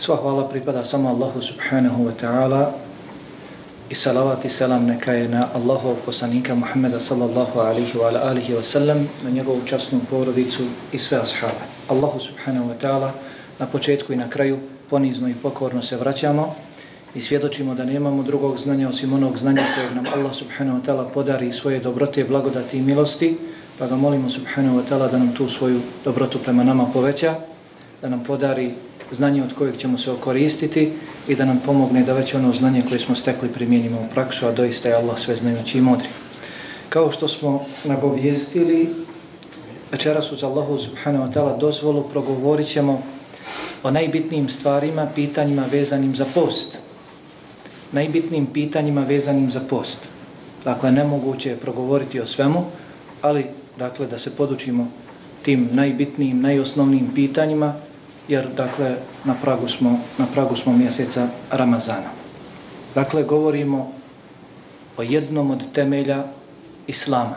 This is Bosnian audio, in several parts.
Sva hvala pripada samo Allahu subhanahu wa ta'ala i salavat i selam neka je na Allahov poslanika Muhammeda sallallahu alihi wa alihi wa sallam, na njegovu časnu porodicu i sve ashaabe. Allahu subhanahu wa ta'ala na početku i na kraju ponizno i pokorno se vraćamo i svjedočimo da nemamo drugog znanja osim onog znanja kojeg nam Allah subhanahu wa ta'ala podari svoje dobrote, blagodati i milosti, pa ga molimo subhanahu wa ta'ala da nam tu svoju dobrotu prema nama poveća, da nam podari znanje od kojeg ćemo se okoristiti i da nam pomogne da već ono znanje koje smo stekli primijenimo u praksu, a doista je Allah sve znajući i modri. Kao što smo nagovijestili, večeras uz Allahu subhanahu wa ta'ala dozvolu progovorit ćemo o najbitnijim stvarima, pitanjima vezanim za post. Najbitnijim pitanjima vezanim za post. Dakle, nemoguće je progovoriti o svemu, ali dakle da se podučimo tim najbitnijim, najosnovnijim pitanjima, jer dakle na pragu smo na pragu smo mjeseca Ramazana. Dakle govorimo o jednom od temelja islama.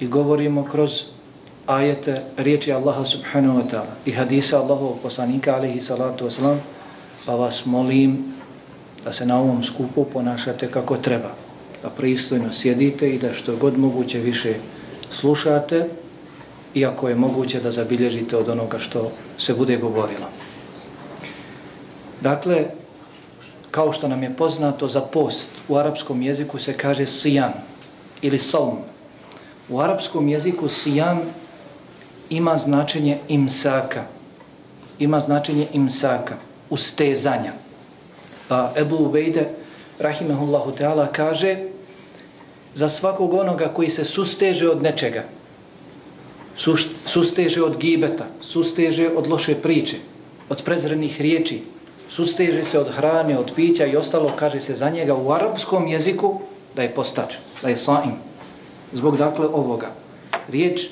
I govorimo kroz ajete riječi Allaha subhanahu wa ta'ala i hadisa Allahovog poslanika alaihi salatu wasalam pa vas molim da se na ovom skupu ponašate kako treba da pristojno sjedite i da što god moguće više slušate iako je moguće da zabilježite od onoga što se bude govorilo. Dakle, kao što nam je poznato za post, u arapskom jeziku se kaže sijam ili salm. U arapskom jeziku sijam ima značenje imsaka. Ima značenje imsaka, ustezanja. A Ebu Ubejde, rahimehullahu teala, kaže za svakog onoga koji se susteže od nečega, susteže od gibeta, susteže od loše priče, od prezrenih riječi, susteže se od hrane, od pića i ostalo, kaže se za njega u arapskom jeziku da je postač, da je saim. Zbog dakle ovoga. Riječ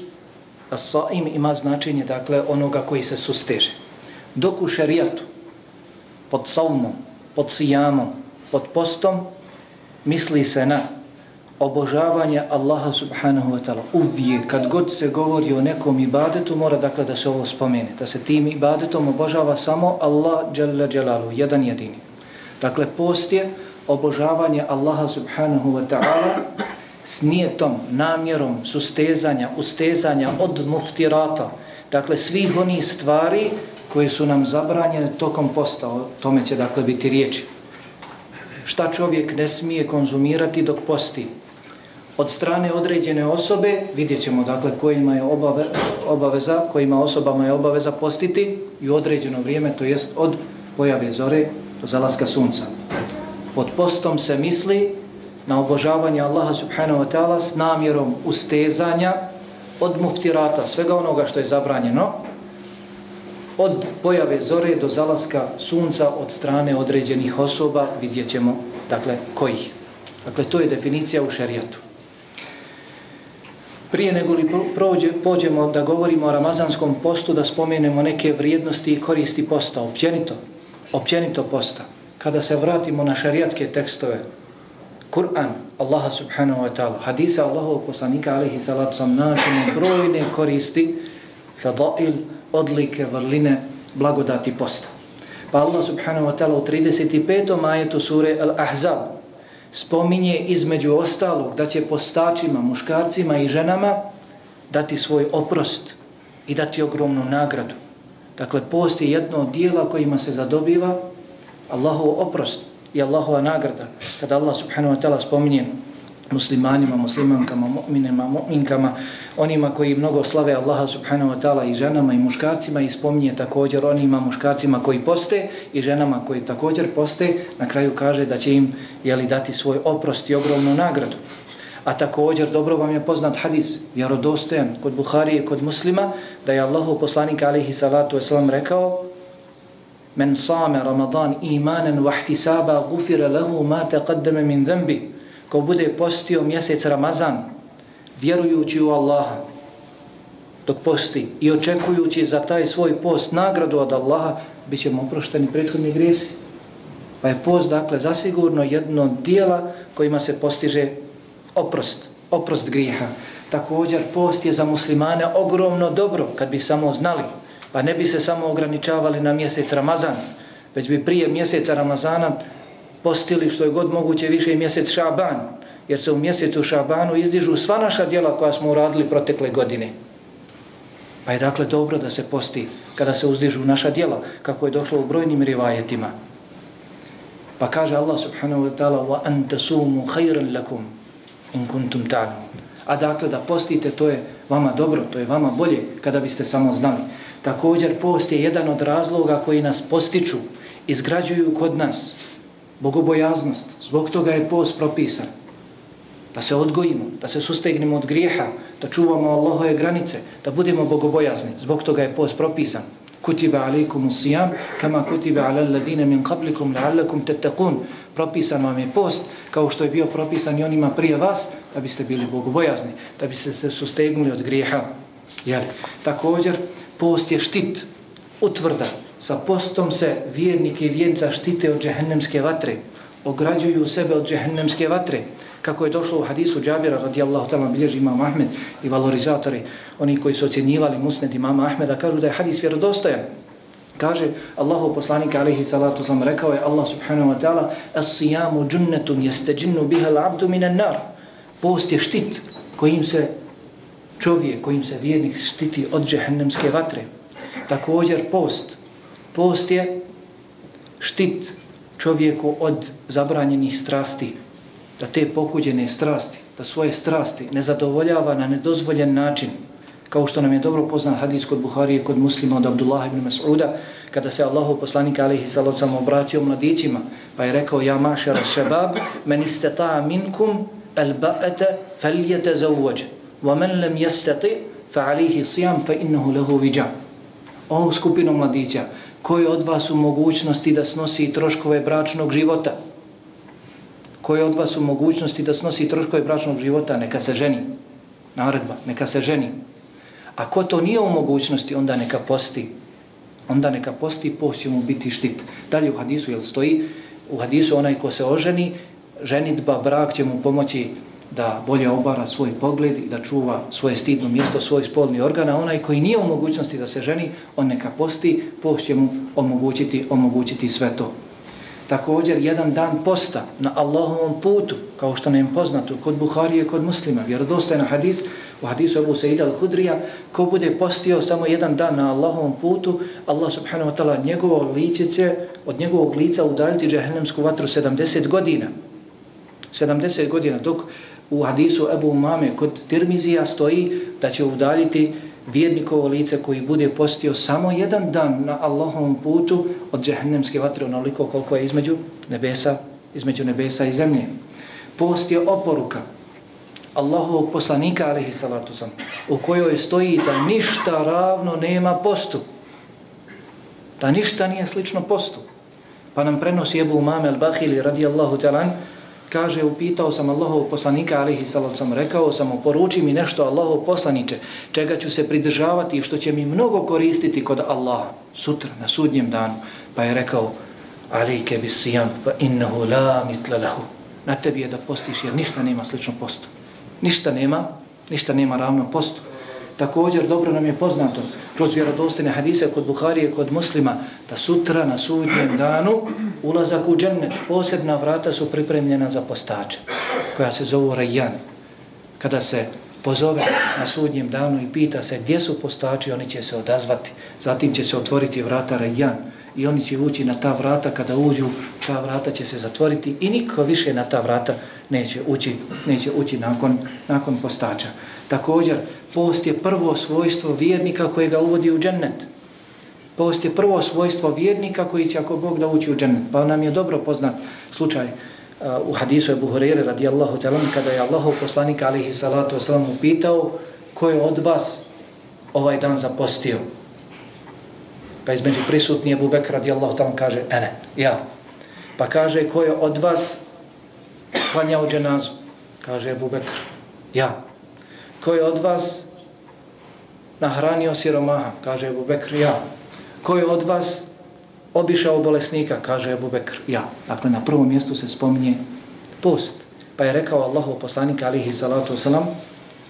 saim ima značenje dakle onoga koji se susteže. Dok u šerijatu, pod saumom, pod sijamom, pod postom misli se na obožavanje Allaha subhanahu wa ta'ala. Uvijek, kad god se govori o nekom ibadetu, mora dakle da se ovo spomene. Da se tim ibadetom obožava samo Allah dželle jalalu, jedan jedini. Dakle, post je obožavanje Allaha subhanahu wa ta'ala s nijetom, namjerom, sustezanja, ustezanja od muftirata. Dakle, svih onih stvari koje su nam zabranjene tokom posta. O tome će dakle biti riječi. Šta čovjek ne smije konzumirati dok posti? Od strane određene osobe, vidjet ćemo dakle kojima je obave, obaveza, kojima osobama je obaveza postiti i u određeno vrijeme, to jest od pojave zore do zalaska sunca. Pod postom se misli na obožavanje Allaha subhanahu wa ta'ala s namjerom ustezanja od muftirata, svega onoga što je zabranjeno, od pojave zore do zalaska sunca od strane određenih osoba, vidjet ćemo, dakle, kojih. Dakle, to je definicija u šerijatu. Prije nego li prođe, pođemo da govorimo o ramazanskom postu, da spomenemo neke vrijednosti i koristi posta, općenito, općenito posta. Kada se vratimo na šarijatske tekstove, Kur'an, Allaha subhanahu wa ta'ala, hadisa Allahov poslanika, alaihi salatu sam, načinu brojne koristi, fedail, odlike, vrline, blagodati posta. Pa Allah subhanahu wa ta'ala u 35. majetu sure Al-Ahzab, spominje između ostalog da će postačima, muškarcima i ženama dati svoj oprost i dati ogromnu nagradu. Dakle, post je jedno od dijela kojima se zadobiva Allahov oprost i Allahova nagrada. Kada Allah subhanahu wa ta'ala spominje muslimanima, muslimankama, mu'minima, mu'minkama, onima koji mnogo slave Allaha subhanahu wa ta'ala i ženama i muškarcima i spominje također onima muškarcima koji poste i ženama koji također poste, na kraju kaže da će im jeli, dati svoj oprost i ogromnu nagradu. A također, dobro vam je poznat hadis, vjerodostojan kod Buharije, kod muslima, da je Allahu poslanik alihi salatu wasalam rekao Men same Ramadan imanen vahtisaba gufira lehu ma taqaddame min dhanbi. Ko bude postio mjesec Ramazan, vjerujući u Allaha, dok posti i očekujući za taj svoj post nagradu od Allaha, bit ćemo oprošteni prethodni grijesi. Pa je post, dakle, zasigurno jedno dijela kojima se postiže oprost, oprost grijeha. Također, post je za muslimane ogromno dobro, kad bi samo znali, pa ne bi se samo ograničavali na mjesec Ramazan, već bi prije mjeseca Ramazana postili što je god moguće više mjesec Šaban, jer se u mjesecu Šabanu izdižu sva naša djela koja smo uradili protekle godine. Pa je dakle dobro da se posti kada se uzdižu naša djela, kako je došlo u brojnim rivajetima. Pa kaže Allah subhanahu wa ta'ala wa anta sumu khayran lakum in kuntum ta'lamun. A dakle da postite to je vama dobro, to je vama bolje kada biste samo znali. Također post je jedan od razloga koji nas postiču, izgrađuju kod nas bogobojaznost. Zbog toga je post propisan. Da se odgojimo, da se sustegnemo od grijeha, da čuvamo Allahove granice, da budemo bogobojazni. Zbog toga je post propisan. Kutiba alaikum sijam, kama kutiba ala alladine min qablikum la'allakum tettakun. Propisan vam je post, kao što je bio propisan i onima prije vas, da biste bili bogobojazni, da biste se sustegnuli od grijeha. Jer također, post je štit, utvrda. Sa postom se vjernike i vjenca štite od džehennemske vatre. Ograđuju sebe od džehennemske vatre kako je došlo u hadisu Džabira radijallahu ta'ala bilježi imam Ahmed i valorizatori, oni koji su ocjenjivali musned imama Ahmeda, kažu da je hadis vjerodostojan. Kaže Allahu poslanik alaihi salatu sam rekao je Allah subhanahu wa ta'ala As-sijamu yastajinnu jeste džinnu biha min minan nar. Post je štit kojim se čovjek, kojim se vjernik štiti od džehennemske vatre. Također post. Post je štit čovjeku od zabranjenih strasti, da te pokuđene strasti, da svoje strasti ne zadovoljava na nedozvoljen način, kao što nam je dobro poznan hadis kod Buharije, kod muslima od Abdullah ibn Mas'uda, kada se Allahu poslanik alihi salocam obratio mladićima, pa je rekao, ja mašar šebab, men istata minkum al ba'ata faljete zauvađa, wa men lem jestati fa alihi sijam fa innahu lehu viđa. O skupinu mladića, koji od vas u mogućnosti da snosi troškove bračnog života, koji od vas u mogućnosti da snosi troškove bračnog života, neka se ženi. Naredba, neka se ženi. A ko to nije u mogućnosti, onda neka posti. Onda neka posti, post će mu biti štit. Dalje u hadisu, jel stoji? U hadisu onaj ko se oženi, ženitba, brak će mu pomoći da bolje obara svoj pogled i da čuva svoje stidno mjesto, svoj spolni organ, a onaj koji nije u mogućnosti da se ženi, on neka posti, post će mu omogućiti, omogućiti sve to također jedan dan posta na Allahovom putu, kao što nam je poznato kod Buharije, kod muslima, vjerodostajno hadis, u hadisu Abu Sa'ida al-Hudrija, ko bude postio samo jedan dan na Allahovom putu, Allah subhanahu wa ta'ala njegovo lice će od njegovog lica udaljiti džahnemsku vatru 70 godina. 70 godina, dok u hadisu Abu Mame kod Tirmizija stoji da će udaljiti vjernikovo lice koji bude postio samo jedan dan na Allahovom putu od džehennemske vatre onoliko koliko je između nebesa, između nebesa i zemlje. Post je oporuka Allahovog poslanika alihi salatu sam u kojoj stoji da ništa ravno nema postu. Da ništa nije slično postu. Pa nam prenosi Ebu Umame al-Bahili radijallahu talan kaže, upitao sam Allahov poslanika, alihi salavcam, rekao sam poruči mi nešto Allahov poslaniče, čega ću se pridržavati i što će mi mnogo koristiti kod Allaha, sutra, na sudnjem danu. Pa je rekao, alike bi sijam, fa innahu la mitla lahu. Na tebi je da postiš, jer ništa nema slično postu. Ništa nema, ništa nema ravno postu. Također, dobro nam je poznato, kroz vjerodostine hadise kod Buharije, kod muslima, da sutra na sudnjem danu ulazak u džennet, posebna vrata su pripremljena za postače, koja se zovu Rajan. Kada se pozove na sudnjem danu i pita se gdje su postači, oni će se odazvati. Zatim će se otvoriti vrata Rajan i oni će ući na ta vrata. Kada uđu, ta vrata će se zatvoriti i niko više na ta vrata neće ući, neće ući nakon, nakon postača. Također, post je prvo svojstvo vjernika koje ga uvodi u džennet. Post je prvo svojstvo vjernika koji će ako Bog da ući u džennet. Pa nam je dobro poznat slučaj uh, u hadisu Ebu Hurere radijallahu talan kada je Allahov poslanik alihi salatu wasalam upitao ko je od vas ovaj dan zapostio. Pa između prisutni Ebu Bekr radijallahu ta'ala kaže, ene, ja. Pa kaže, ko je od vas klanjao dženazu? Kaže Ebu Bekr, ja. Ko je od vas nahranio siromaha? Kaže Ebu Bekr, ja. Ko je od vas obišao bolesnika? Kaže Ebu Bekr, ja. Dakle, na prvom mjestu se spominje post. Pa je rekao Allahu poslanika alihi salatu wasalam,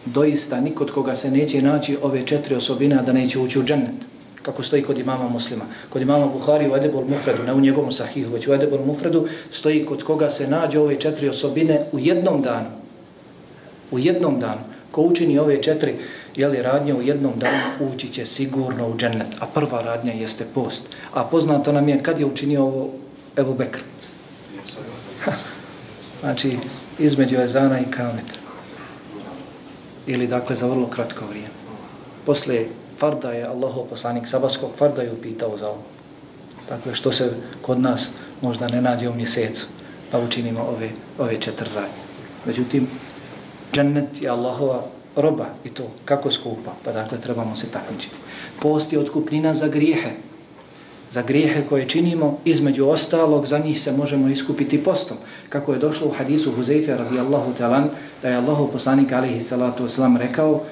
doista nikod koga se neće naći ove četiri osobine, da neće ući u džennet kako stoji kod imama muslima. Kod imama Buhari u Edebol Mufredu, ne u njegovom sahihu, već u Edebol Mufredu, stoji kod koga se nađe ove četiri osobine u jednom danu. U jednom danu. Ko učini ove četiri jeli, radnje u jednom danu, ući će sigurno u džennet. A prva radnja jeste post. A poznato nam je kad je učinio ovo Ebu Bekr. Znači, između Ezana i Kameta. Ili dakle za vrlo kratko vrijeme. Posle farda je Allahov poslanik sabaskog farda je upitao za ovo. Dakle, što se kod nas možda ne nađe u mjesecu da učinimo ove, ove četiri radnje. Međutim, džennet je Allahova roba i to kako skupa, pa dakle trebamo se takmičiti. Post je otkupnina za grijehe, za grijehe koje činimo, između ostalog, za njih se možemo iskupiti postom. Kako je došlo u hadisu Huzeyfe radijallahu talan, da je Allahov poslanik alihi salatu wasalam rekao,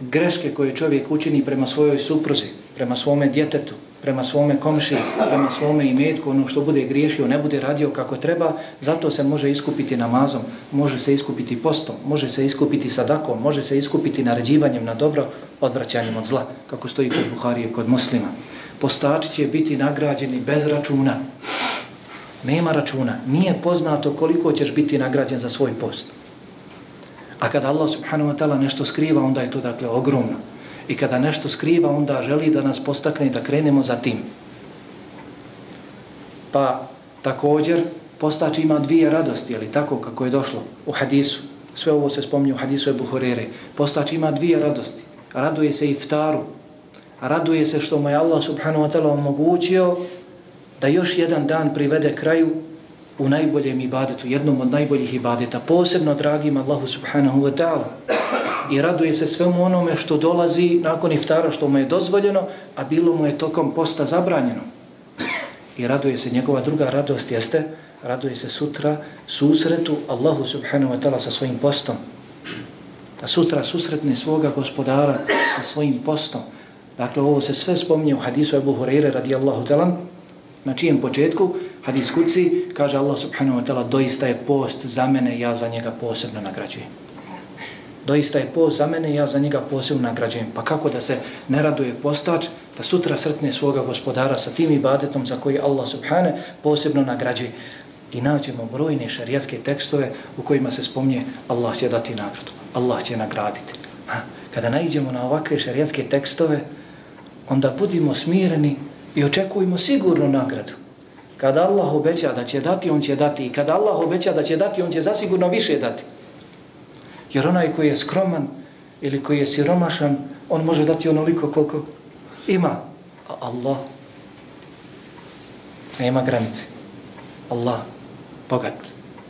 greške koje čovjek učini prema svojoj supruzi, prema svome djetetu, prema svome komši, prema svome imetku, ono što bude griješio, ne bude radio kako treba, zato se može iskupiti namazom, može se iskupiti postom, može se iskupiti sadakom, može se iskupiti naređivanjem na dobro, odvraćanjem od zla, kako stoji kod Buharije, kod muslima. Postači će biti nagrađeni bez računa. Nema računa. Nije poznato koliko ćeš biti nagrađen za svoj post. A kada Allah subhanahu wa ta'ala nešto skriva, onda je to dakle ogromno. I kada nešto skriva, onda želi da nas postakne da krenemo za tim. Pa također postač ima dvije radosti, ali tako kako je došlo u hadisu. Sve ovo se spominje u hadisu Ebu Hurere. Postač ima dvije radosti. Raduje se iftaru. Raduje se što mu je Allah subhanahu wa ta'ala omogućio da još jedan dan privede kraju u najboljem ibadetu, jednom od najboljih ibadeta, posebno dragim Allahu subhanahu wa ta'ala. I raduje se svemu onome što dolazi nakon iftara, što mu je dozvoljeno, a bilo mu je tokom posta zabranjeno. I raduje se njegova druga radost, jeste, raduje se sutra susretu Allahu subhanahu wa ta'ala sa svojim postom. Da sutra susretne svoga gospodara sa svojim postom. Dakle, ovo se sve spominje u hadisu Ebu Hureyre radijallahu ta'ala, na čijem početku hadis kuci, kaže Allah subhanahu wa ta'ala, doista je post za mene, ja za njega posebno nagrađujem. Doista je post za mene, i ja za njega posebno nagrađujem. Pa kako da se ne raduje postač, da sutra sretne svoga gospodara sa tim ibadetom za koji Allah subhanahu posebno nagrađuje. I naćemo brojne šarijatske tekstove u kojima se spomnje Allah će dati nagradu. Allah će nagraditi. Ha? Kada naiđemo na ovakve šarijatske tekstove, onda budimo smireni i očekujemo sigurnu nagradu. Kada Allah obeća da će dati, on će dati. I kada Allah obeća da će dati, on će zasigurno više dati. Jer onaj koji je skroman ili koji je siromašan, on može dati onoliko koliko ima. A Allah nema granice. Allah, bogat,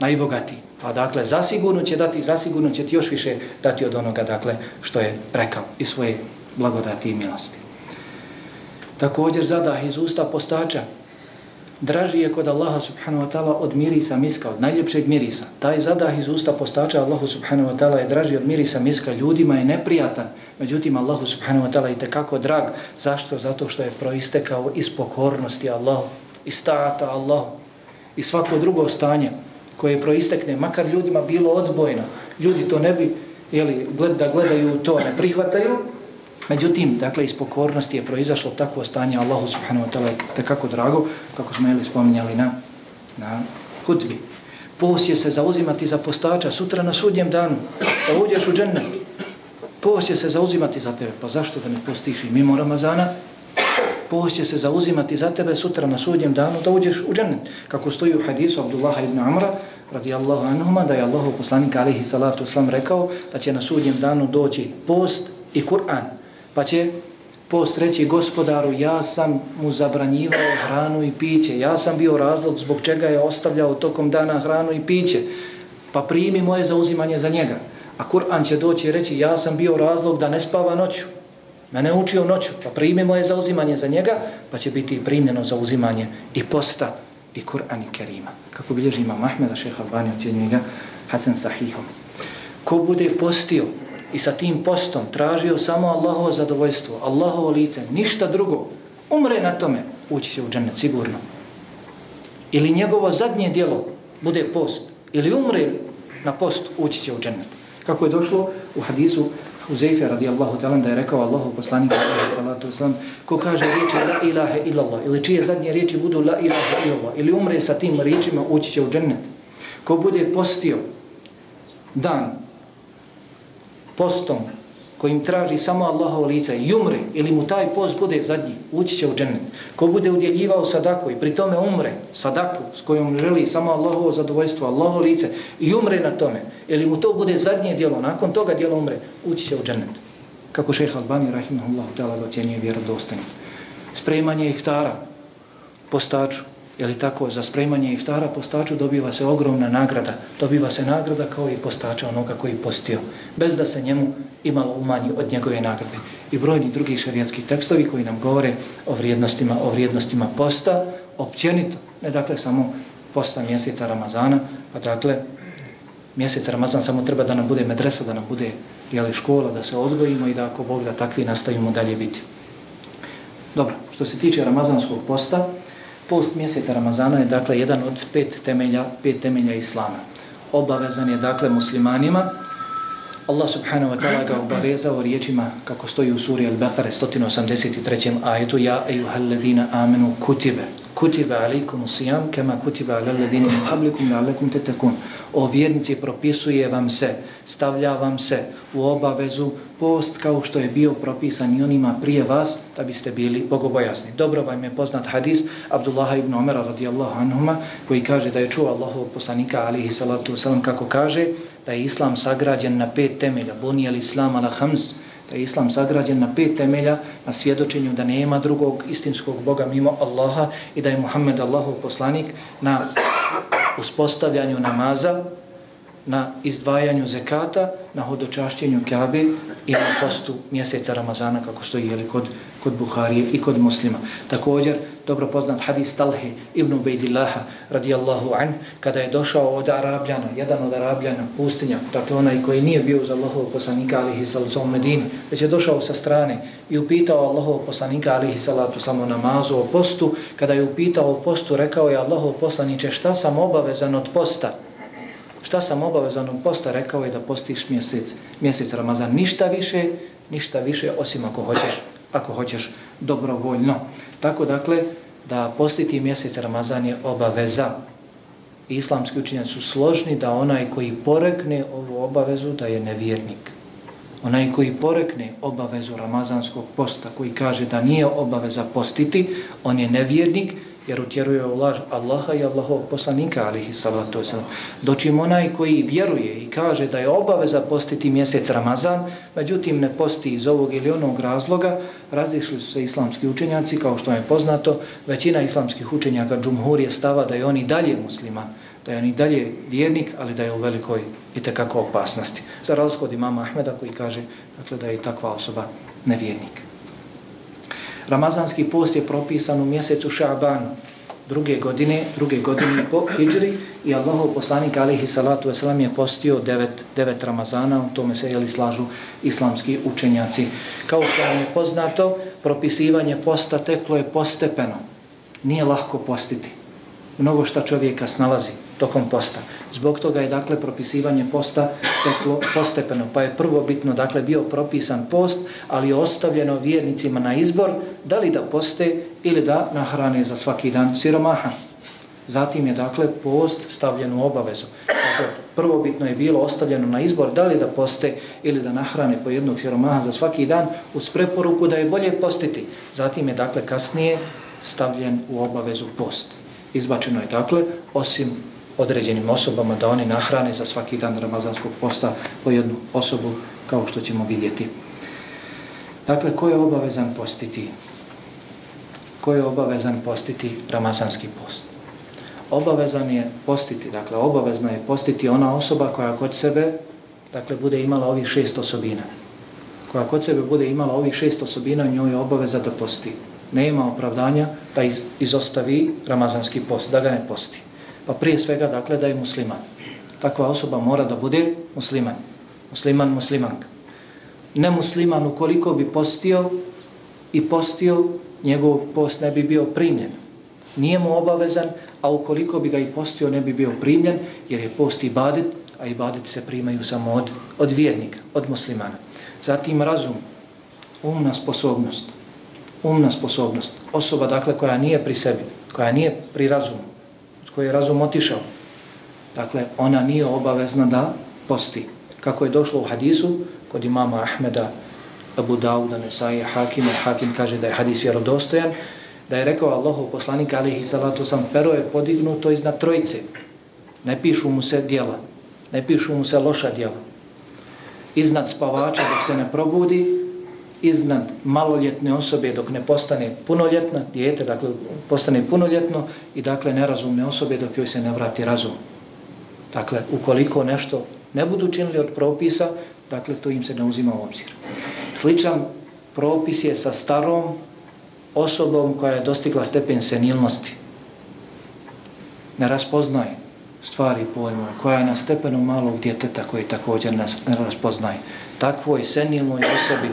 najbogati. Pa dakle, zasigurno će dati, zasigurno će ti još više dati od onoga, dakle, što je rekao i svoje blagodati i milosti. Također zadah iz usta postača, draži je kod Allaha subhanahu wa ta'ala od mirisa miska, od najljepšeg mirisa. Taj zadah iz usta postača Allahu subhanahu wa ta'ala je draži od mirisa miska. Ljudima je neprijatan, međutim Allahu subhanahu wa ta'ala je tekako drag. Zašto? Zato što je proistekao iz pokornosti Allahu, iz taata Allahu, i svako drugo stanje koje proistekne, makar ljudima bilo odbojno, ljudi to ne bi, jeli, gled, da gledaju to, ne prihvataju, Međutim, dakle, iz pokornosti je proizašlo takvo stanje Allahu subhanahu wa ta'ala tekako drago, kako smo jeli spominjali na, na hudbi. Pos je se zauzimati za postača sutra na sudnjem danu, da uđeš u džennet. Pos će se zauzimati za tebe, pa zašto da ne postiš i mimo Ramazana? Pos će se zauzimati za tebe sutra na sudnjem danu da uđeš u džennet. Kako stoji u hadisu Abdullaha ibn Amra, radijallahu anhuma, da je Allahu poslanik alihi salatu sam rekao da će na sudnjem danu doći post i Kur'an. Pa će post reći gospodaru, ja sam mu zabranjivao hranu i piće. Ja sam bio razlog zbog čega je ostavljao tokom dana hranu i piće. Pa primi moje zauzimanje za njega. A Kur'an će doći i reći, ja sam bio razlog da ne spava noću. Mene učio noću, pa primi moje zauzimanje za njega, pa će biti primljeno zauzimanje i posta i Kur'an i Kerima. Kako bilježi imam Ahmeda, šeha Albani, ocjenjuje ga Hasan Sahihom. Ko bude postio i sa tim postom tražio samo Allahovo zadovoljstvo, Allahovo lice, ništa drugo, umre na tome, ući će u džennet sigurno. Ili njegovo zadnje dijelo bude post, ili umre na post, ući će u džennet. Kako je došlo u hadisu Huzeyfe radijallahu ta'ala da je rekao Allahu poslanik salatu wasalam ko kaže riječi la ilaha illallah ili čije zadnje riječi budu la ilaha illallah ili umre sa tim riječima ući će u džennet. Ko bude postio dan postom kojim traži samo Allahovo lice i umre ili mu taj post bude zadnji, ući će u džennet. Ko bude udjeljivao sadaku i pri tome umre sadaku s kojom želi samo Allahovo zadovoljstvo, Allahovo lice i umre na tome, ili mu to bude zadnje djelo, nakon toga djelo umre, ući će u džennet. Kako šeha Albani, rahimahullahu ta'ala, ocjenjuje vjerodostanje. Spremanje iftara, postaču, Jeli tako, za spremanje iftara postaču dobiva se ogromna nagrada. Dobiva se nagrada kao i postača onoga koji postio. Bez da se njemu imalo umanji od njegove nagrade. I brojni drugi šarijatski tekstovi koji nam govore o vrijednostima, o vrijednostima posta, općenito, ne dakle samo posta mjeseca Ramazana, pa dakle mjesec Ramazan samo treba da nam bude medresa, da nam bude jeli, škola, da se odgojimo i da ako Bog da takvi nastavimo dalje biti. Dobro, što se tiče Ramazanskog posta, post mjeseca Ramazana je dakle jedan od pet temelja, pet temelja Islama. Obavezan je dakle muslimanima. Allah subhanahu wa ta'ala ga obavezao riječima kako stoji u suri Al-Baqara 183. ajetu Ja ejuhal ladina amenu kutibe kutiba alaikum sijam kema kutiba ala ladina min qablikum la'alakum tetakun. O vjernici propisuje vam se, stavlja vam se u obavezu post kao što je bio propisan i onima prije vas da biste bili bogobojasni. Dobro vam je poznat hadis Abdullah ibn Omera radijallahu anhuma koji kaže da je čuo Allahovog poslanika alihi salatu wasalam kako kaže da je islam sagrađen na pet temelja. Bunijel islam ala hams da je islam sagrađen na pet temelja na svjedočenju da nema drugog istinskog Boga mimo Allaha i da je Muhammed Allahov poslanik na uspostavljanju namaza na izdvajanju zekata, na hodočašćenju Kabe i na postu mjeseca Ramazana, kako stoji jeli, kod, kod Buharije i kod muslima. Također, dobro poznat hadis Talhi ibn Ubejdillaha, radijallahu an, kada je došao od Arabljana, jedan od Arabljana, pustinja, dakle onaj koji nije bio za Allahov poslanika, alihi salatu Medini, već je došao sa strane i upitao Allahov poslanika, alihi salatu samo namazu o postu, kada je upitao o postu, rekao je Allahov poslaniće, šta sam obavezan od posta? Šta sam obavezan od posta, rekao je da postiš mjesec, mjesec Ramazan. Ništa više, ništa više, osim ako hoćeš, ako hoćeš dobrovoljno. Tako dakle, da postiti mjesec Ramazan je obaveza. Islamski učinjaci su složni da onaj koji porekne ovu obavezu da je nevjernik. Onaj koji porekne obavezu Ramazanskog posta, koji kaže da nije obaveza postiti, on je nevjernik, jer utjeruje u laž Allaha i Allahov poslanika, alihi salatu wasalam. Dočim onaj koji vjeruje i kaže da je obaveza postiti mjesec Ramazan, međutim ne posti iz ovog ili onog razloga, razišli su se islamski učenjaci, kao što je poznato, većina islamskih učenjaka džumhur je stava da je on i dalje musliman, da je on i dalje vjernik, ali da je u velikoj i tekako opasnosti. Za razliku od imama Ahmeda koji kaže dakle, da je takva osoba nevjernik. Ramazanski post je propisan u mjesecu Ša'banu druge godine, druge godine po Hidžri i Allahov poslanik alihi salatu wasalam je postio devet, devet Ramazana, u tome se jeli slažu islamski učenjaci. Kao što vam je poznato, propisivanje posta teklo je postepeno. Nije lahko postiti. Mnogo šta čovjeka snalazi tokom posta. Zbog toga je dakle propisivanje posta teklo postepeno, pa je prvo bitno dakle bio propisan post, ali je ostavljeno vjernicima na izbor da li da poste ili da nahrane za svaki dan siromaha. Zatim je dakle post stavljen u obavezu. Dakle, prvo bitno je bilo ostavljeno na izbor da li da poste ili da nahrane po jednog siromaha za svaki dan uz preporuku da je bolje postiti. Zatim je dakle kasnije stavljen u obavezu post. Izbačeno je dakle osim određenim osobama da oni nahrane za svaki dan Ramazanskog posta po jednu osobu kao što ćemo vidjeti. Dakle, ko je obavezan postiti? Ko je obavezan postiti Ramazanski post? Obavezan je postiti, dakle, obavezna je postiti ona osoba koja kod sebe, dakle, bude imala ovih šest osobina. koja kod sebe bude imala ovih šest osobina, njoj je obaveza da posti. Nema opravdanja da izostavi ramazanski post, da ga ne posti. Pa prije svega, dakle, da je musliman. Takva osoba mora da bude musliman. Musliman, muslimanka. Nemusliman, ukoliko bi postio i postio, njegov post ne bi bio primljen. Nije mu obavezan, a ukoliko bi ga i postio, ne bi bio primljen, jer je post ibadet, a ibadet se primaju samo od, od vjernika, od muslimana. Zatim razum, umna sposobnost, umna sposobnost, osoba dakle koja nije pri sebi, koja nije pri razumu, koje je razum otišao, dakle ona nije obavezna da posti. Kako je došlo u hadisu kod imama Ahmeda, Abu Dauda, Nesaje, Hakim, Hakim kaže da je hadis vjerodostojan, da je rekao Allahov poslanik alihi salatu sam, pero je podignuto iznad trojice, ne pišu mu se dijela, ne pišu mu se loša djela. Iznad spavača dok se ne probudi, iznad maloljetne osobe dok ne postane punoljetna, dijete, dakle, postane punoljetno i dakle nerazumne osobe dok joj se ne vrati razum. Dakle, ukoliko nešto ne budu činili od propisa, dakle, to im se ne uzima u obzir. Sličan propis je sa starom osobom koja je dostigla stepen senilnosti. Ne raspoznaje stvari pojmove, koja je na stepenu malog djeteta koji također ne raspoznaje. Takvoj senilnoj osobi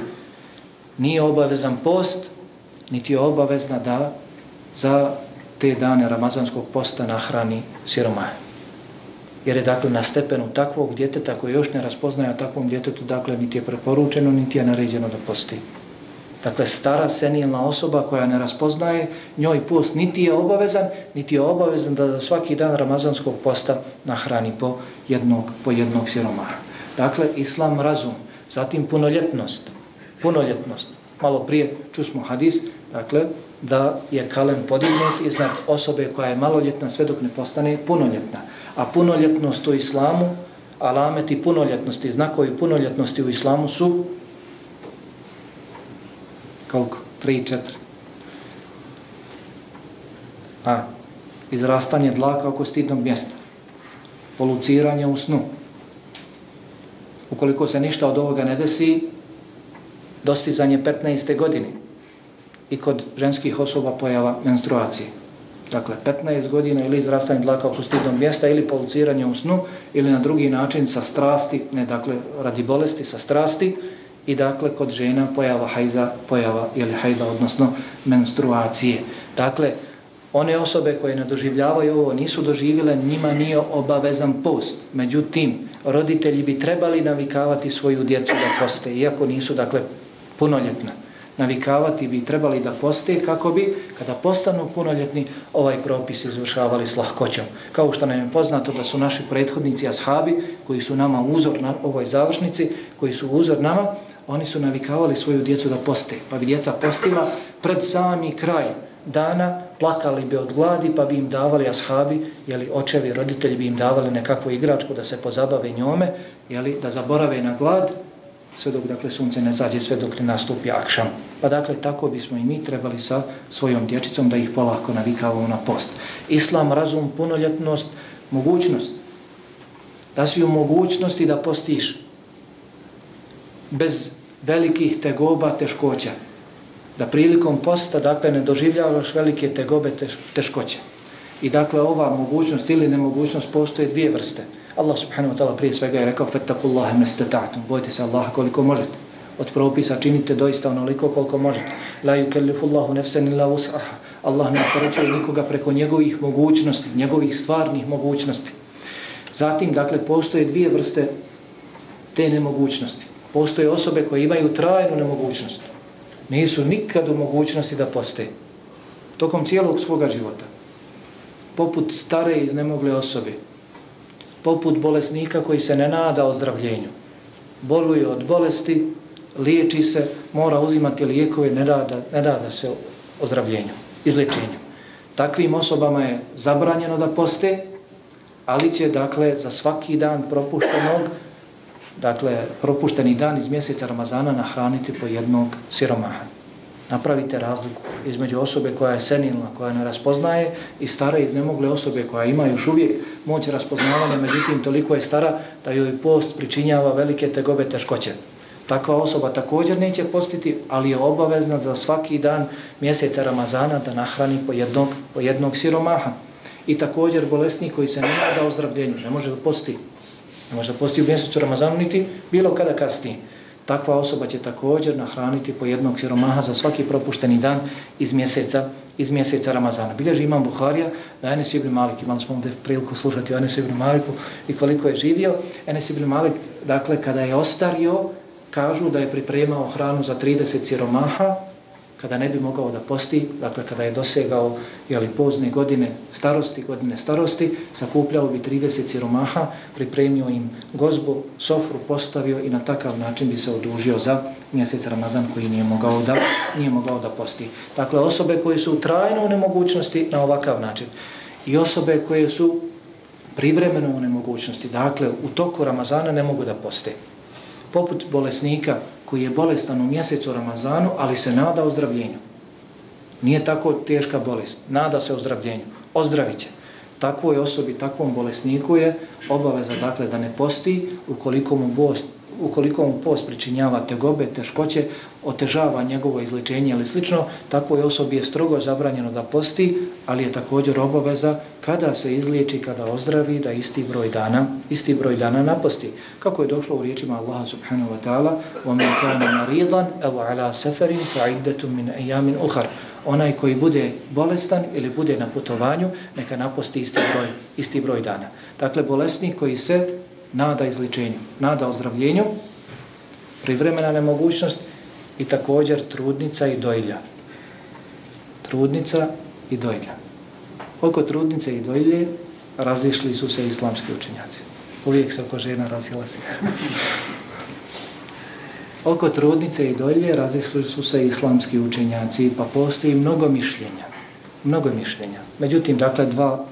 nije obavezan post, niti je obavezna da za te dane ramazanskog posta nahrani siromaje. Jer je dakle na stepenu takvog djeteta koji još ne raspoznaje, o takvom djetetu dakle niti je preporučeno, niti je naređeno da posti. Dakle, stara senilna osoba koja ne raspoznaje, njoj post niti je obavezan, niti je obavezan da za svaki dan ramazanskog posta nahrani po jednog, po jednog siromaha. Dakle, islam razum, zatim punoljetnost, punoljetnost. Malo prije čusmo hadis, dakle, da je kalem podignut iznad osobe koja je maloljetna sve dok ne postane punoljetna. A punoljetnost u islamu, alameti punoljetnosti, znakovi punoljetnosti u islamu su koliko? 3, 4. A, izrastanje dlaka oko stidnog mjesta. Poluciranje u snu. Ukoliko se ništa od ovoga ne desi, dostizanje 15. godine i kod ženskih osoba pojava menstruacije. Dakle, 15 godina ili izrastanje dlaka oko stidnog mjesta ili poluciranje u snu ili na drugi način sa strasti, ne dakle radi bolesti, sa strasti, i dakle kod žena pojava hajza, pojava ili hajda, odnosno menstruacije. Dakle, one osobe koje ne doživljavaju ovo nisu doživjele, njima nije obavezan post. Međutim, roditelji bi trebali navikavati svoju djecu da poste, iako nisu, dakle, punoljetna. Navikavati bi trebali da poste kako bi, kada postanu punoljetni, ovaj propis izvršavali s lahkoćom. Kao što nam je poznato da su naši prethodnici ashabi, koji su nama uzor na ovoj završnici, koji su uzor nama, oni su navikavali svoju djecu da poste. Pa bi djeca postila pred sami kraj dana, plakali bi od gladi, pa bi im davali ashabi, jeli, očevi, roditelji bi im davali nekakvu igračku da se pozabave njome, jeli, da zaborave na glad, sve dok dakle, sunce ne zađe, sve dok ne nastupi akšam. Pa dakle, tako bismo i mi trebali sa svojom dječicom da ih polako navikavamo na post. Islam, razum, punoljetnost, mogućnost. Da si u mogućnosti da postiš bez velikih tegoba, teškoća. Da prilikom posta, dakle, ne doživljavaš velike tegobe, teškoće. I dakle, ova mogućnost ili nemogućnost postoje dvije vrste. Allah subhanahu wa ta'ala prije svega je rekao Fattakullaha mastata'tum, bojte se Allaha koliko možete. Od propisa činite doista onoliko koliko možete. La yukallifullahu nefsen illa us'aha. Allah ne oporećuje nikoga preko njegovih mogućnosti, njegovih stvarnih mogućnosti. Zatim, dakle, postoje dvije vrste te nemogućnosti. Postoje osobe koje imaju trajnu nemogućnost. Nisu nikad u mogućnosti da poste. Tokom cijelog svoga života. Poput stare i iznemogle osobe. Poput bolesnika koji se ne nada o zdravljenju. Boluje od bolesti, liječi se, mora uzimati lijekove, ne da, ne da se o zdravljenju, izliječenju. Takvim osobama je zabranjeno da poste, ali će, dakle, za svaki dan propuštenog dakle, propušteni dan iz mjeseca Ramazana nahraniti po jednog siromaha. Napravite razliku između osobe koja je senilna, koja ne raspoznaje i stare iznemogle osobe koja ima još uvijek moć raspoznavanja, međutim toliko je stara da joj post pričinjava velike tegobe teškoće. Takva osoba također neće postiti, ali je obavezna za svaki dan mjeseca Ramazana da nahrani po jednog, po jednog siromaha. I također bolesnik koji se ne može da ozdravljenju, ne može da posti. Ne može da posti u mjesecu Ramazanu, niti bilo kada kasnije. Takva osoba će također nahraniti po jednog siromaha za svaki propušteni dan iz mjeseca, iz mjeseca Ramazana. Bilježi imam Buharija da Enes ibn Malik, imali smo ovdje priliku slušati o Enes ibn Maliku i koliko je živio. Enes ibn Malik, dakle, kada je ostario, kažu da je pripremao hranu za 30 siromaha, kada ne bi mogao da posti, dakle kada je dosegao jeli, pozne godine starosti, godine starosti, sakupljao bi 30 siromaha, pripremio im gozbu, sofru postavio i na takav način bi se odužio za mjesec Ramazan koji nije mogao da, nije mogao da posti. Dakle, osobe koje su trajno u nemogućnosti na ovakav način i osobe koje su privremeno u nemogućnosti, dakle, u toku Ramazana ne mogu da poste poput bolesnika koji je bolestan u mjesecu Ramazanu, ali se nada ozdravljenju. Nije tako teška bolest, nada se ozdravljenju, ozdravit će. Takvoj osobi, takvom bolesniku je obaveza dakle da ne posti ukoliko mu bolest ukoliko mu post pričinjava tegobe, teškoće, otežava njegovo izlečenje ili slično, takvoj osobi je strogo zabranjeno da posti, ali je također obaveza kada se izliječi, kada ozdravi, da isti broj dana, isti broj dana naposti. Kako je došlo u riječima Allaha subhanahu wa ta'ala وَمَنْ كَانَ مَرِيضًا اَوْ عَلَى سَفَرٍ فَعِدَّةٌ مِنْ اَيَامٍ اُحَرٍ Onaj koji bude bolestan ili bude na putovanju, neka naposti isti broj, isti broj dana. Dakle, bolesnik koji se nada izličenju, nada ozdravljenju, privremena nemogućnost i također trudnica i dojlja. Trudnica i dojlja. Oko trudnice i dojlje razišli su se islamski učenjaci. Uvijek se oko žena razilazi. oko trudnice i dojlje razišli su se islamski učenjaci, pa postoji mnogo mišljenja. Mnogo mišljenja. Međutim, dakle, dva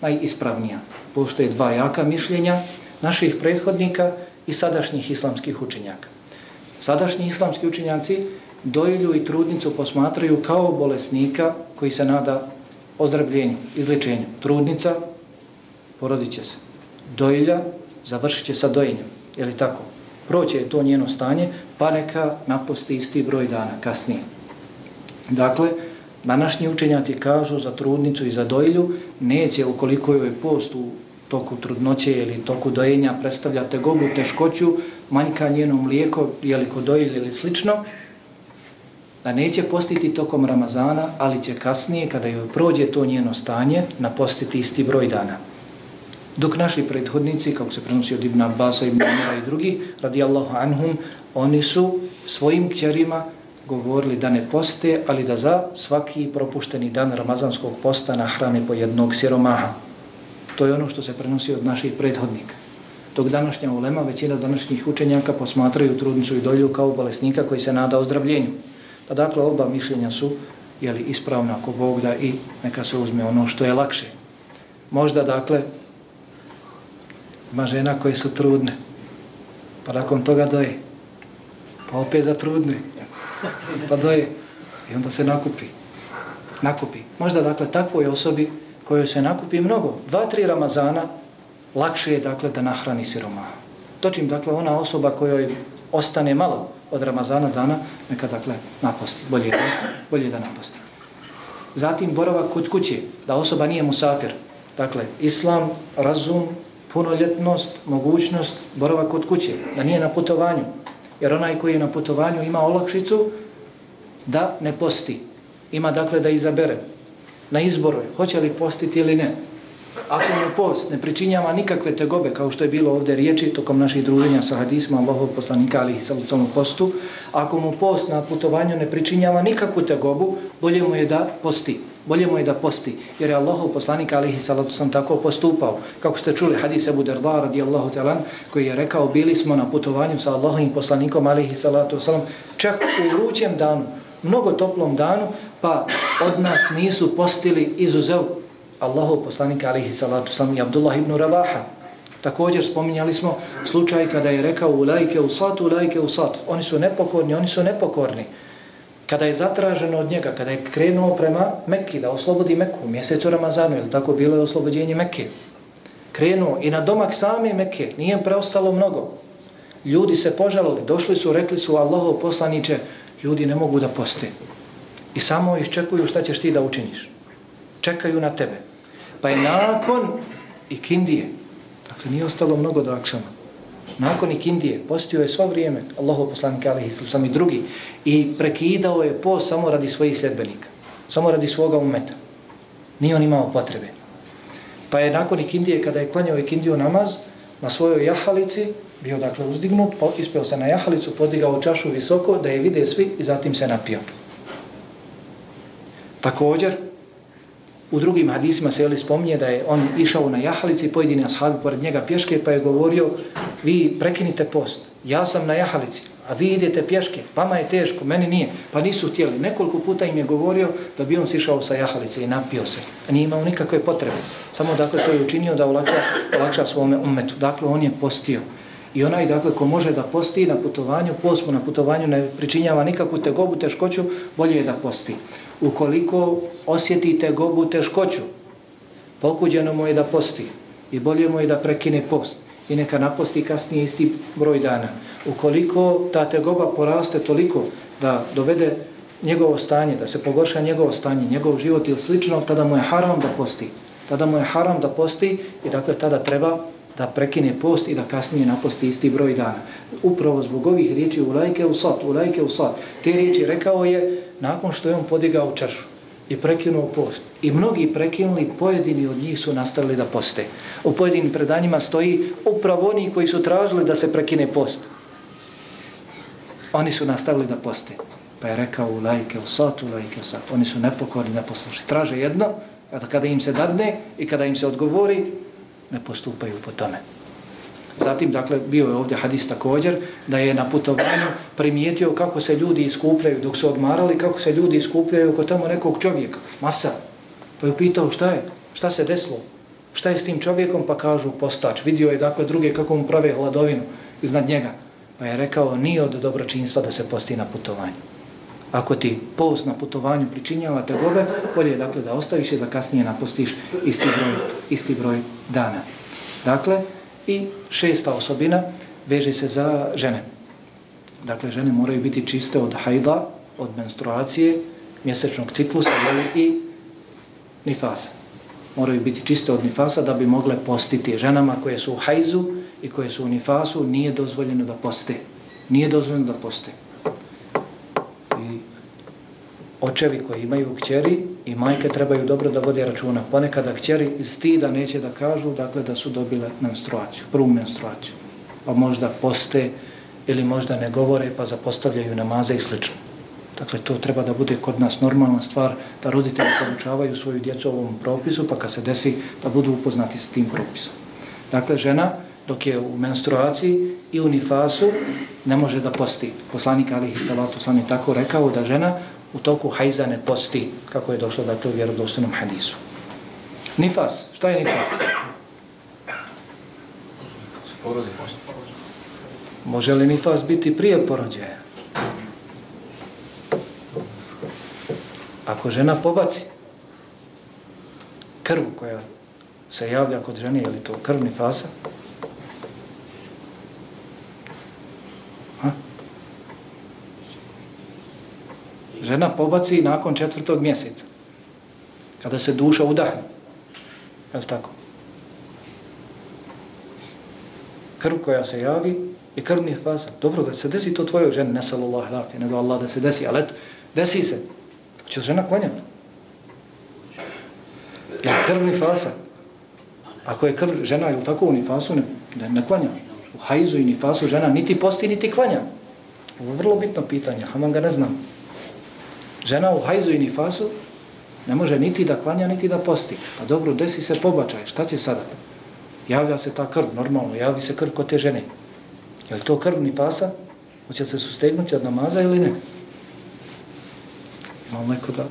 najispravnija. Postoje dva jaka mišljenja naših prethodnika i sadašnjih islamskih učenjaka. Sadašnji islamski učenjaci dojilju i trudnicu posmatraju kao bolesnika koji se nada ozdravljenju, izličenju. Trudnica porodit će se. Dojilja završit će sa dojenjem. Je li tako? Proće je to njeno stanje, pa neka naposti isti broj dana kasnije. Dakle, današnji učenjaci kažu za trudnicu i za dojilju, neće ukoliko joj post u toku trudnoće ili toku dojenja predstavlja tegobu, teškoću, manjka njeno mlijeko, jeli li dojilje ili slično, da neće postiti tokom Ramazana, ali će kasnije, kada joj prođe to njeno stanje, napostiti isti broj dana. Dok naši prethodnici, kako se prenosi od Ibn Abbasa, Ibn Amira i drugi, radijallahu anhum, oni su svojim kćerima govorili da ne poste, ali da za svaki propušteni dan Ramazanskog posta nahrane po jednog siromaha. To je ono što se prenosi od naših prethodnika. Dok današnja ulema, većina današnjih učenjaka posmatraju trudnicu i dolju kao bolesnika koji se nada ozdravljenju. Pa dakle, oba mišljenja su jeli, ispravna ako Bog da i neka se uzme ono što je lakše. Možda, dakle, ima žena koje su trudne, pa nakon toga doje, pa opet za trudne, pa doje i onda se nakupi. Nakupi. Možda, dakle, takvoj osobi kojoj se nakupi mnogo, dva, tri Ramazana, lakše je dakle da nahrani siromaha. Točim dakle ona osoba kojoj ostane malo od Ramazana dana, neka dakle naposti, bolje da, bolje da naposti. Zatim boravak kod kuće, da osoba nije musafir. Dakle, islam, razum, punoljetnost, mogućnost, boravak kod kuće, da nije na putovanju. Jer onaj koji je na putovanju ima olakšicu da ne posti. Ima dakle da izabere na izboru hoće li postiti ili ne. Ako mu post ne pričinjava nikakve tegobe, kao što je bilo ovdje riječi tokom naših druženja sa hadisma Allahov poslanika ali i sa postu, ako mu post na putovanju ne pričinjava nikakvu tegobu, bolje mu je da posti. Bolje mu je da posti, jer je Allahov poslanik alihi salatu sam tako postupao. Kako ste čuli hadis Ebu Derda radijallahu talan, koji je rekao, bili smo na putovanju sa Allahovim poslanikom alihi salatu sam, čak u vrućem danu, mnogo toplom danu, pa od nas nisu postili izuzev Allahu poslanika alihi salatu sam i Abdullah ibn Ravaha. Također spominjali smo slučaj kada je rekao u lajke u sat, u lajke u sat. Oni su nepokorni, oni su nepokorni. Kada je zatraženo od njega, kada je krenuo prema Mekki da oslobodi Mekku mjesecu Ramazanu, ili tako bilo je oslobođenje Mekke. Krenuo i na domak same Mekke, nije preostalo mnogo. Ljudi se požalili, došli su, rekli su Allahov poslaniće, ljudi ne mogu da poste. I samo iščekuju šta ćeš ti da učiniš. Čekaju na tebe. Pa je nakon ikindije, dakle nije ostalo mnogo do akšama, nakon ikindije, postio je svo vrijeme, Allahov poslanik alihi sam i drugi, i prekidao je post samo radi svojih sljedbenika, samo radi svoga umeta. Nije on imao potrebe. Pa je nakon ikindije, kada je klanjao ikindiju namaz, na svojoj jahalici, bio dakle uzdignut, ispeo se na jahalicu, podigao čašu visoko, da je vide svi i zatim se napio. Također, u drugim hadisima se jeli spominje da je on išao na jahalici, pojedini ashabi pored njega pješke, pa je govorio, vi prekinite post, ja sam na jahalici, a vi idete pješke, vama je teško, meni nije, pa nisu htjeli. Nekoliko puta im je govorio da bi on sišao sa jahalice i napio se, a nije imao nikakve potrebe. Samo dakle to je učinio da olakša, olakša svome umetu. Dakle, on je postio. I onaj, dakle, ko može da posti na putovanju, post na putovanju ne pričinjava nikakvu tegobu, teškoću, bolje je da posti. Ukoliko osjetite gobu teškoću, pokuđeno mu je da posti i bolje mu je da prekine post i neka naposti kasnije isti broj dana. Ukoliko ta tegoba poraste toliko da dovede njegovo stanje, da se pogorša njegovo stanje, njegov život ili slično, tada mu je haram da posti. Tada mu je haram da posti i dakle tada treba da prekine post i da kasnije naposti isti broj dana. Upravo zbog ovih riječi u lajke u sat, u lajke u sat. Te riječi rekao je nakon što je on podigao čašu i prekinuo post. I mnogi prekinuli, pojedini od njih su nastavili da poste. U pojedinim predanjima stoji upravo oni koji su tražili da se prekine post. Oni su nastavili da poste. Pa je rekao u lajke u satu, lajke u satu. Oni su nepokorni, neposlušni. Traže jedno, a kada im se dadne i kada im se odgovori, ne postupaju po tome. Zatim, dakle, bio je ovdje hadis također, da je na putovanju primijetio kako se ljudi iskupljaju, dok su odmarali, kako se ljudi iskupljaju kod tamo nekog čovjeka, masa. Pa je pitao šta je, šta se desilo, šta je s tim čovjekom, pa kažu postač. Vidio je, dakle, druge kako mu prave hladovinu iznad njega. Pa je rekao, nije od dobročinstva da se posti na putovanju. Ako ti post na putovanju pričinjava te gobe, bolje je, dakle, da ostaviš i da kasnije napostiš isti broj, isti broj dana. Dakle, I šesta osobina veže se za žene. Dakle, žene moraju biti čiste od hajda, od menstruacije, mjesečnog ciklusa i nifasa. Moraju biti čiste od nifasa da bi mogle postiti. Ženama koje su u hajzu i koje su u nifasu nije dozvoljeno da poste. Nije dozvoljeno da poste očevi koji imaju kćeri i majke trebaju dobro da vode računa. Ponekada kćeri iz stida neće da kažu dakle da su dobile menstruaciju, prvu menstruaciju. Pa možda poste ili možda ne govore pa zapostavljaju namaze i slično. Dakle, to treba da bude kod nas normalna stvar da roditelji poručavaju svoju djecu ovom propisu pa kad se desi da budu upoznati s tim propisom. Dakle, žena dok je u menstruaciji i u nifasu ne može da posti. Poslanik Alihi Salatu sam je tako rekao da žena u toku hajza ne posti, kako je došlo da to u vjerodostanom hadisu. Nifas, šta je nifas? Može li nifas biti prije porođaja? Ako žena pobaci krv koja se javlja kod žene, je li to krv nifasa? Žena pobaci nakon četvrtog mjeseca. Kada se duša udahne. Je li tako? Krv koja se javi je krvnih faza. Dobro, da se desi to tvojoj ženi, ne sallallahu alaihi, nego Allah da se desi, ali eto, desi se. Će žena klanjati? Ja krvni fasa? Ako je krv, žena je tako u nifasu, ne, ne, ne klanja. U hajzu i nifasu žena niti posti, niti klanja. Ovo je vrlo bitno pitanje, a man ga ne znam. Žena u hajzu i nifasu ne može niti da klanja, niti da posti. A dobro, desi se pobačaj, šta će sada? Javlja se ta krv, normalno, javi se krv kod te žene. Je li to krv nifasa? Hoće se sustegnuti od namaza ili ne? Imamo neko da...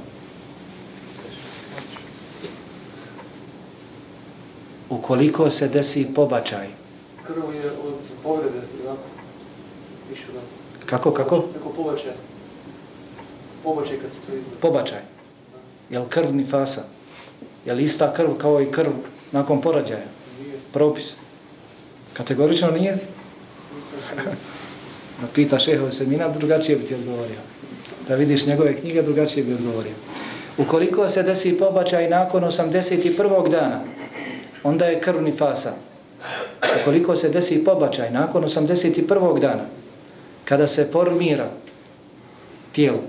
Ukoliko se desi pobačaj... Krv je od povrede, da? Više da. Kako, kako? Neko pobačaj. Pobačaj kad se to izgleda. Pobačaj. Je li krv nifasa? Je li ista krv kao i krv nakon porađaja? Nije. Propis. Kategorično nije? Da pita šehove semina, drugačije bi ti odgovorio. Da vidiš njegove knjige, drugačije bi odgovorio. Ukoliko se desi pobačaj nakon 81. dana, onda je krvni fasa. Ukoliko se desi pobačaj nakon 81. dana, kada se formira tijelo,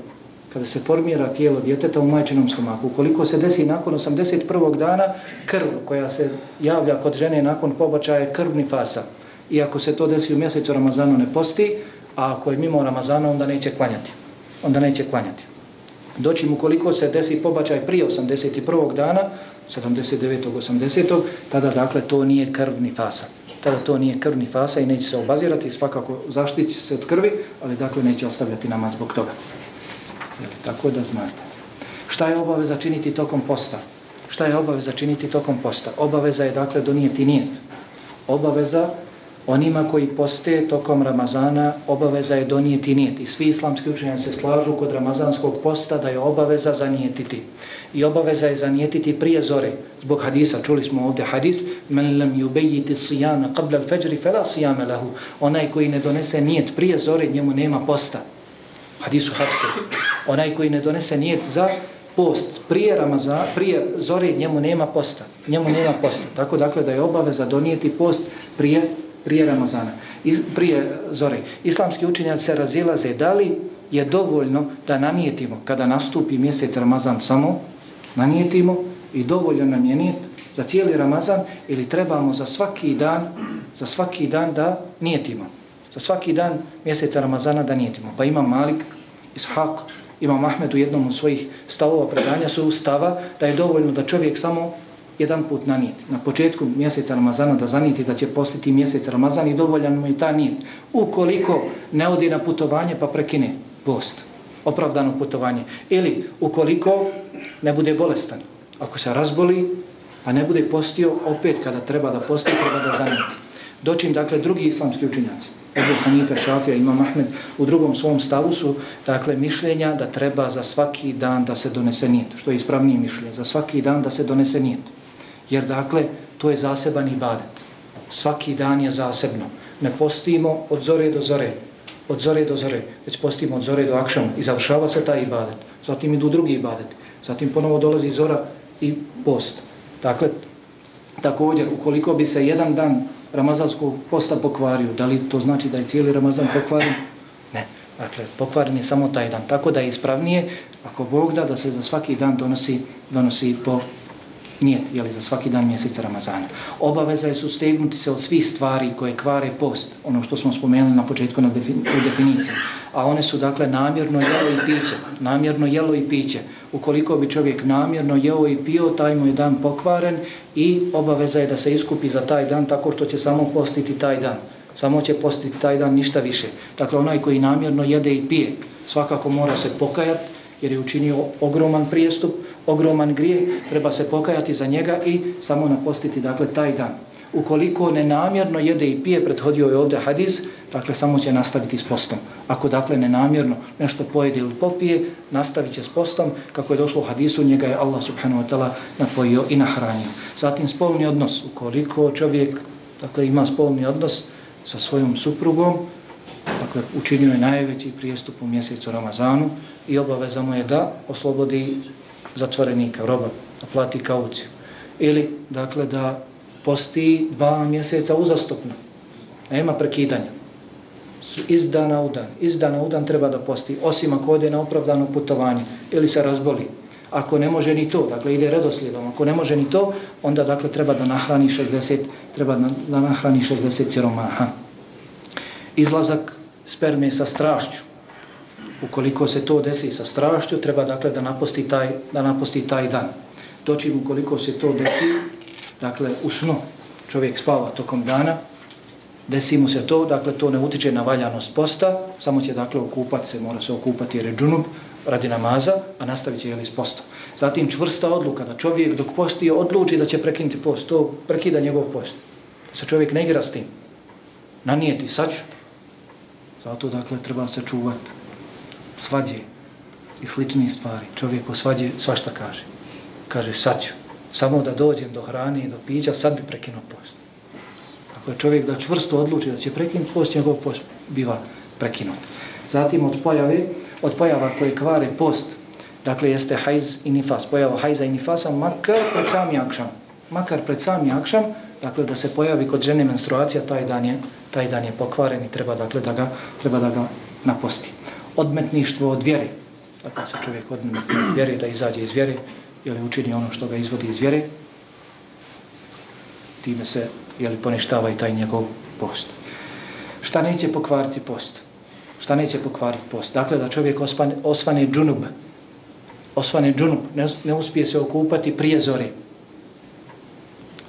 kada se formira tijelo djeteta u majčinom stomaku, ukoliko se desi nakon 81. dana, krv koja se javlja kod žene nakon pobačaja je krvni fasa. I ako se to desi u mjesecu Ramazanu ne posti, a ako je mimo Ramazana, onda neće klanjati. Onda neće klanjati. Doći mu koliko se desi pobačaj prije 81. dana, 79. 80. tada dakle to nije krvni fasa. Tada to nije krvni fasa i neće se obazirati, svakako zaštiti se od krvi, ali dakle neće ostavljati namaz zbog toga. Jeli, tako da znate. Šta je obaveza činiti tokom posta? Šta je obaveza činiti tokom posta? Obaveza je dakle donijeti nijet. Obaveza onima koji poste tokom Ramazana obaveza je donijeti nijet. I svi islamski učenjaci se slažu kod Ramazanskog posta da je obaveza zanijetiti. I obaveza je zanijetiti prije zore. Zbog hadisa, čuli smo ovdje hadis, men lam yubejiti sijama qabla al-fajri fela sijame lahu. Onaj koji ne donese nijet prije zore, njemu nema posta. Hadisu Hafsa. Onaj koji ne donese nijet za post prije Ramazana, prije zore, njemu nema posta. Njemu nema posta. Tako dakle da je obaveza donijeti post prije prije Ramazana, iz, prije zore. Islamski učenjaci se razilaze da li je dovoljno da nanijetimo kada nastupi mjesec Ramazan samo, nanijetimo i dovoljno nam je nijet za cijeli Ramazan ili trebamo za svaki dan za svaki dan da nijetimo. Za svaki dan mjeseca Ramazana da nijetimo. Pa ima Malik, Ishaq, Imam Ahmed u jednom od svojih stavova predanja su stava da je dovoljno da čovjek samo jedan put nanijeti. Na početku mjeseca Ramazana da zanijeti da će postiti mjesec Ramazan i dovoljan mu je ta nijet. Ukoliko ne odi na putovanje pa prekine post, opravdano putovanje. Ili ukoliko ne bude bolestan, ako se razboli pa ne bude postio, opet kada treba da posti, treba da zanijeti. Dočim, dakle, drugi islamski učinjaci, Ebu Hanife, Šafija, Imam Ahmed, u drugom svom stavu su, dakle, mišljenja da treba za svaki dan da se donese nijet, što je ispravnije mišljenje, za svaki dan da se donese nijet. Jer dakle, to je zaseban ibadet. Svaki dan je zasebno. Ne postimo od zore do zore. Od zore do zore. Već postimo od zore do akšama. I završava se taj ibadet. Zatim idu drugi ibadet. Zatim ponovo dolazi zora i post. Dakle, također, ukoliko bi se jedan dan Ramazanskog posta pokvario, da li to znači da je cijeli Ramazan pokvaren? Ne. Dakle, pokvaren je samo taj dan. Tako da je ispravnije, ako Bog da, da se za svaki dan donosi, donosi po nijet, jeli, za svaki dan mjeseca Ramazana. Obaveza je sustegnuti se od svih stvari koje kvare post, ono što smo spomenuli na početku na defin u definiciji. A one su, dakle, namjerno jelo i piće. Namjerno jelo i piće. Ukoliko bi čovjek namjerno jeo i pio, taj mu je dan pokvaren i obaveza je da se iskupi za taj dan tako što će samo postiti taj dan. Samo će postiti taj dan, ništa više. Dakle, onaj koji namjerno jede i pije, svakako mora se pokajati jer je učinio ogroman prijestup, ogroman grije, treba se pokajati za njega i samo napostiti dakle, taj dan. Ukoliko nenamjerno jede i pije, prethodio je ovdje hadis, dakle samo će nastaviti s postom. Ako dakle nenamjerno nešto pojede ili popije, nastavit će s postom, kako je došlo u hadisu, njega je Allah subhanahu wa ta'ala napojio i nahranio. Zatim spolni odnos, ukoliko čovjek dakle, ima spolni odnos sa svojom suprugom, dakle učinio je najveći prijestup u mjesecu Ramazanu i obaveza mu je da oslobodi zatvorenika, roba, da plati kauciju. Ili, dakle, da posti dva mjeseca uzastopno. Nema prekidanja. Iz dana u dan. Iz dana u dan treba da posti, osim ako ode na opravdano putovanje ili se razboli. Ako ne može ni to, dakle, ide redoslijedom, ako ne može ni to, onda, dakle, treba da nahrani 60, treba da nahrani 60 ciromaha. Izlazak sperme sa strašću ukoliko se to desi sa strašću, treba dakle da naposti taj, da naposti taj dan. Doći ukoliko se to desi, dakle u snu čovjek spava tokom dana, desi mu se to, dakle to ne utiče na valjanost posta, samo će dakle okupati se, mora se okupati jer je džunub radi namaza, a nastavit će jeli s postom. Zatim čvrsta odluka da čovjek dok posti odluči da će prekinuti post, to prekida njegov post. Da se čovjek ne igra s tim. Nanijeti, sad ću. Zato dakle treba se čuvati svađe i slične stvari. Čovjek o svađe svašta kaže. Kaže, sad ću. Samo da dođem do hrane i do pića, sad bi prekinuo post da čovjek da čvrsto odluči da će prekinuti post, njegov post biva prekinut. Zatim od pojave, od pojava koje kvare post, dakle jeste hajz i nifas, pojava hajza i nifasa, makar pred sami akšam, makar pred sami akšam, dakle da se pojavi kod žene menstruacija, taj dan je, taj dan je pokvaren i treba, dakle, da ga, treba da ga naposti. Odmetništvo od vjere, dakle se čovjek odmetni od vjere, da izađe iz vjere, ili učini ono što ga izvodi iz vjere, time se jeli, poništava i taj njegov post. Šta neće pokvariti post? Šta neće pokvariti post? Dakle, da čovjek osvane, osvane džunub, osvane džunub, ne, ne uspije se okupati prije zore,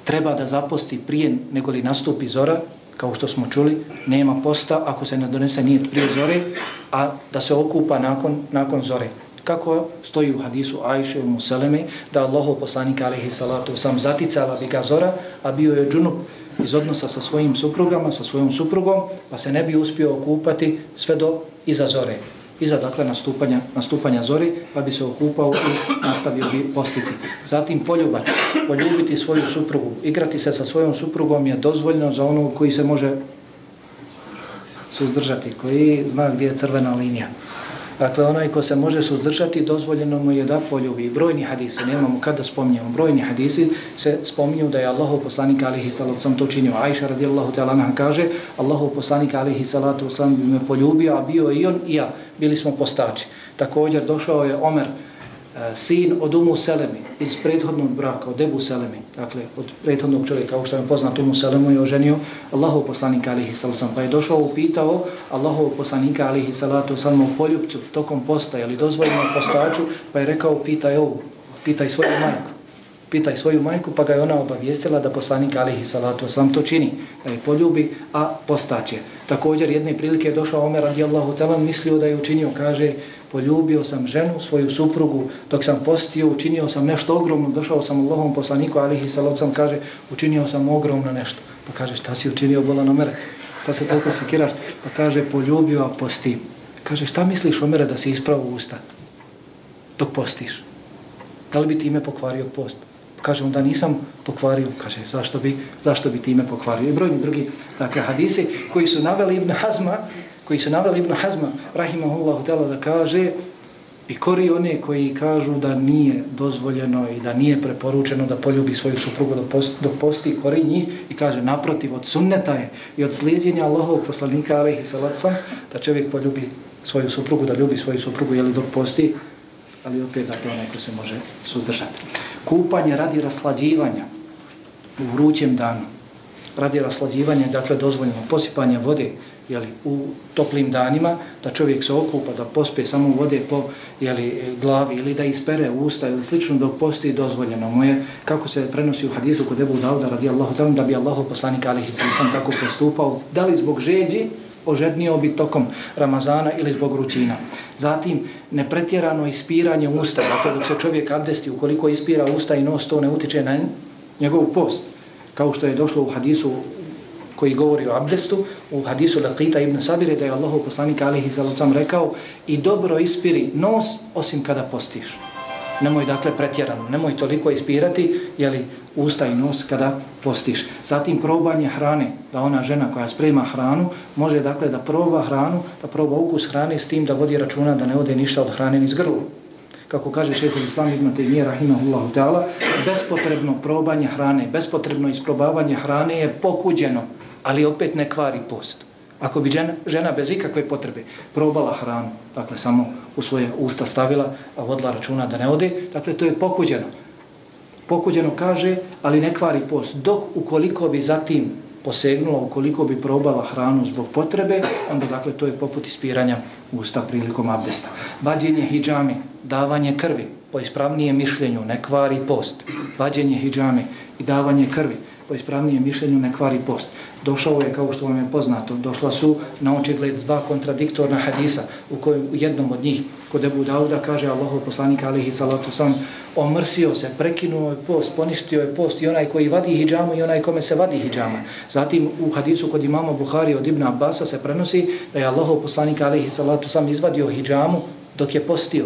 treba da zaposti prije nego li nastupi zora, kao što smo čuli, nema posta ako se ne donese nijet prije zore, a da se okupa nakon, nakon zore. Kako stoji u hadisu Ajše u Museleme, da Allaho poslanik alaihi salatu sam zaticala bi ga zora, a bio je džunup iz odnosa sa svojim suprugama, sa svojom suprugom, pa se ne bi uspio okupati sve do iza zore iza dakle nastupanja, nastupanja zori, pa bi se okupao i nastavio bi postiti. Zatim poljubac, poljubiti svoju suprugu, igrati se sa svojom suprugom je dozvoljno za onog koji se može suzdržati, koji zna gdje je crvena linija. Dakle, onaj ko se može suzdržati, dozvoljeno mu je da poljubi. Brojni hadisi, nemamo kada spominjamo, brojni hadisi se spominju da je Allahov poslanik alihi salatu sam to činio. Aisha radijallahu ta'ala naha kaže, Allahov poslanik alihi salatu sam bi me poljubio, a bio i on i ja, bili smo postači. Također došao je Omer, Eh, sin od Umu Selemi iz prethodnog braka, od Ebu Selemi, dakle od prethodnog čovjeka, kao što je poznat Umu Selemu je oženio Allahov poslanika alihi salatu pa je došao upitao Allahov poslanika alihi salatu sallam u poljubcu tokom posta, je li dozvoljeno postaču, pa je rekao pitaj ovu, pitaj svoju majku pitaj svoju majku, pa ga je ona obavijestila da poslanik alihi salatu wasalam to čini, da je poljubi, a postaće. Također jedne prilike je došao Omer radijallahu talan, mislio da je učinio, kaže, poljubio sam ženu, svoju suprugu, dok sam postio, učinio sam nešto ogromno, došao sam Allahom poslaniku, alihi salatu wasalam, kaže, učinio sam ogromno nešto. Pa kaže, šta si učinio, bolan Omer? Šta se toliko sikiraš? Pa kaže, poljubio, a posti. Kaže, šta misliš, Omer, da si ispravo usta dok postiš? Da li bi ti pokvario post? Kaže onda nisam pokvario, kaže zašto bi, zašto bi time pokvario. I brojni drugi dakle, hadisi koji su naveli Ibn Hazma, koji su naveli Ibn Hazma, rahimahullahu ta'ala, da kaže i kori one koji kažu da nije dozvoljeno i da nije preporučeno da poljubi svoju suprugu dok posti, dok posti kori njih i kaže naprotiv od sunneta je i od slijedjenja Allahovog poslanika alaihi salatu da čovjek poljubi svoju suprugu, da ljubi svoju suprugu jeli dok posti, ali opet dakle onaj ko se može suzdržati. Kupanje radi raslađivanja u vrućem danu. Radi raslađivanja, dakle dozvoljeno posipanje vode jeli, u toplim danima, da čovjek se okupa, da pospe samo vode po jeli, glavi ili da ispere usta ili slično dok posti dozvoljeno mu je, kako se prenosi u hadisu kod Ebu Dauda radi Allahu da bi Allahu poslanik alihi sam tako postupao, da li zbog žeđi ožednio bi tokom Ramazana ili zbog ručina. Zatim, nepretjerano ispiranje usta, dakle dok se čovjek abdesti, ukoliko ispira usta i nos, to ne utiče na njegov post. Kao što je došlo u hadisu koji govori o abdestu, u hadisu Laqita ibn Sabire, da je Allah poslanik alihi zalocam rekao i dobro ispiri nos osim kada postiš. Nemoj dakle pretjerano, nemoj toliko ispirati, jeli usta i nos kada postiš. Zatim probanje hrane, da ona žena koja sprema hranu, može dakle da proba hranu, da proba ukus hrane s tim da vodi računa da ne ode ništa od hrane ni zgrlu. Kako kaže šeho Islam ibn Taymiyyah rahimahullahu ta'ala, bespotrebno probanje hrane, bespotrebno isprobavanje hrane je pokuđeno, ali opet ne kvari post. Ako bi žena, žena bez ikakve potrebe probala hranu, dakle samo u svoje usta stavila, a vodila računa da ne ode, dakle to je pokuđeno pokuđeno kaže, ali ne kvari post. Dok ukoliko bi zatim posegnula, ukoliko bi probala hranu zbog potrebe, onda dakle to je poput ispiranja usta prilikom abdesta. Vađenje hijjami, davanje krvi, po ispravnijem mišljenju, ne kvari post. Vađenje hijjami i davanje krvi, po ispravnijem mišljenju, ne kvari post. Došao je, kao što vam je poznato, došla su na očigled dva kontradiktorna hadisa, u kojem u jednom od njih, kod Ebu Dauda, kaže Allahov poslanik alihi salatu sam, omrsio se, prekinuo je post, poništio je post i onaj koji vadi hijjamu i onaj kome se vadi hijjama. Zatim u hadisu kod imama Buhari od Ibn Abbasa se prenosi da je Allahov poslanik alihi salatu sam izvadio hijjamu dok je postio.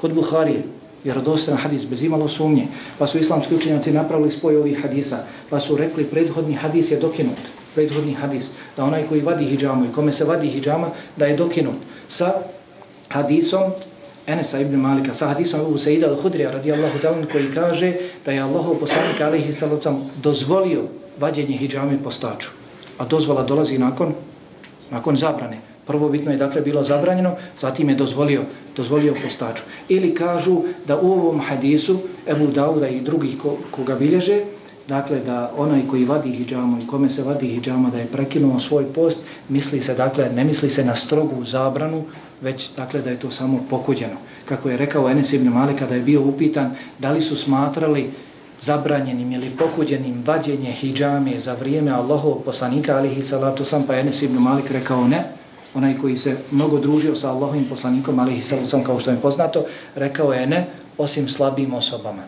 Kod Buharije, vjerodostan hadis bez imalo sumnje, pa su islamski učenjaci napravili spoj ovih hadisa, pa su rekli prethodni hadis je dokinut, prethodni hadis, da onaj koji vadi hijjamu i kome se vadi hijjama, da je dokinut sa hadisom Enesa ibn Malika, sa hadisom Abu Sa'ida al-Hudrija radijallahu ta'ala koji kaže da je Allahov poslanik alaihi salacom dozvolio vađenje hijjame postaču. A dozvola dolazi nakon, nakon zabrane. Prvo bitno je dakle bilo zabranjeno, zatim je dozvolio, dozvolio postaču. Ili kažu da u ovom hadisu Ebu Dauda i drugih ko, koga bilježe, dakle da onaj koji vadi hijjamu i kome se vadi hijjama da je prekinuo svoj post, misli se dakle, ne misli se na strogu zabranu, već dakle da je to samo pokuđeno. Kako je rekao Enes ibn Malik kada je bio upitan da li su smatrali zabranjenim ili pokuđenim vađenje hijjame za vrijeme Allahov poslanika alihi salatu sam, pa Enes ibn Malik rekao ne, onaj koji se mnogo družio sa Allahovim poslanikom ali i sam, kao što je poznato, rekao je ne, osim slabim osobama.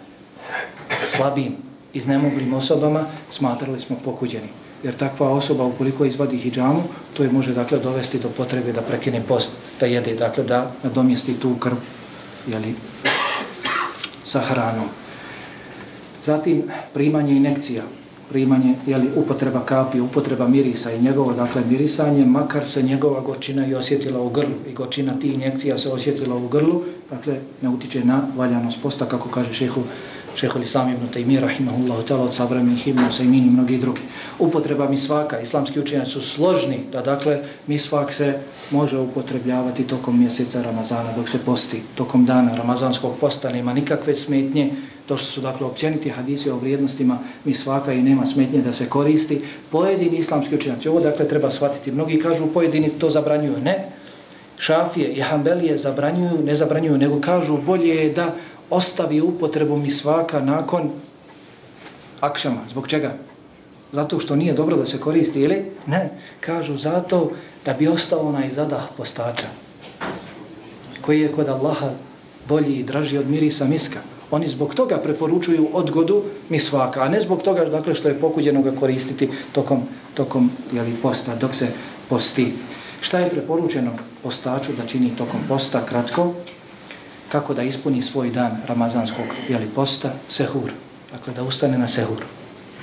Slabim, iznemoglim osobama smatrali smo pokuđeni. Jer takva osoba ukoliko izvadi hijjamu, to je može dakle dovesti do potrebe da prekine post, da jede, dakle da nadomjesti tu krv jeli, sa hranom. Zatim primanje inekcija, primanje, jeli, upotreba kapi, upotreba mirisa i njegovo, dakle, mirisanje, makar se njegova gočina i osjetila u grlu i gočina ti injekcija se osjetila u grlu, dakle, ne utiče na valjanost posta, kako kaže šehu šeho l'Islam ibn Taymi, rahimahullahu ta'ala, od savremenih ibn Usaymin i mnogi drugi. Upotreba misvaka, islamski učenjaci su složni da, dakle, misvak se može upotrebljavati tokom mjeseca Ramazana, dok se posti, tokom dana Ramazanskog posta, nema nikakve smetnje, to što su, dakle, općeniti hadisi o vrijednostima mi svaka i nema smetnje da se koristi. Pojedini islamski učenjaci, ovo, dakle, treba shvatiti, mnogi kažu, pojedini to zabranjuju, ne, Šafije i Hanbelije zabranjuju, ne zabranjuju, nego kažu bolje je da ostavi upotrebu mi svaka nakon akšama. Zbog čega? Zato što nije dobro da se koristi ili? Ne. Kažu zato da bi ostao onaj zadah postača koji je kod Allaha bolji i draži od mirisa miska. Oni zbog toga preporučuju odgodu misvaka, a ne zbog toga dakle, što je pokuđeno ga koristiti tokom, tokom jeli, posta, dok se posti. Šta je preporučeno postaču da čini tokom posta? Kratko, kako da ispuni svoj dan ramazanskog jeli, posta, sehur. Dakle, da ustane na sehur.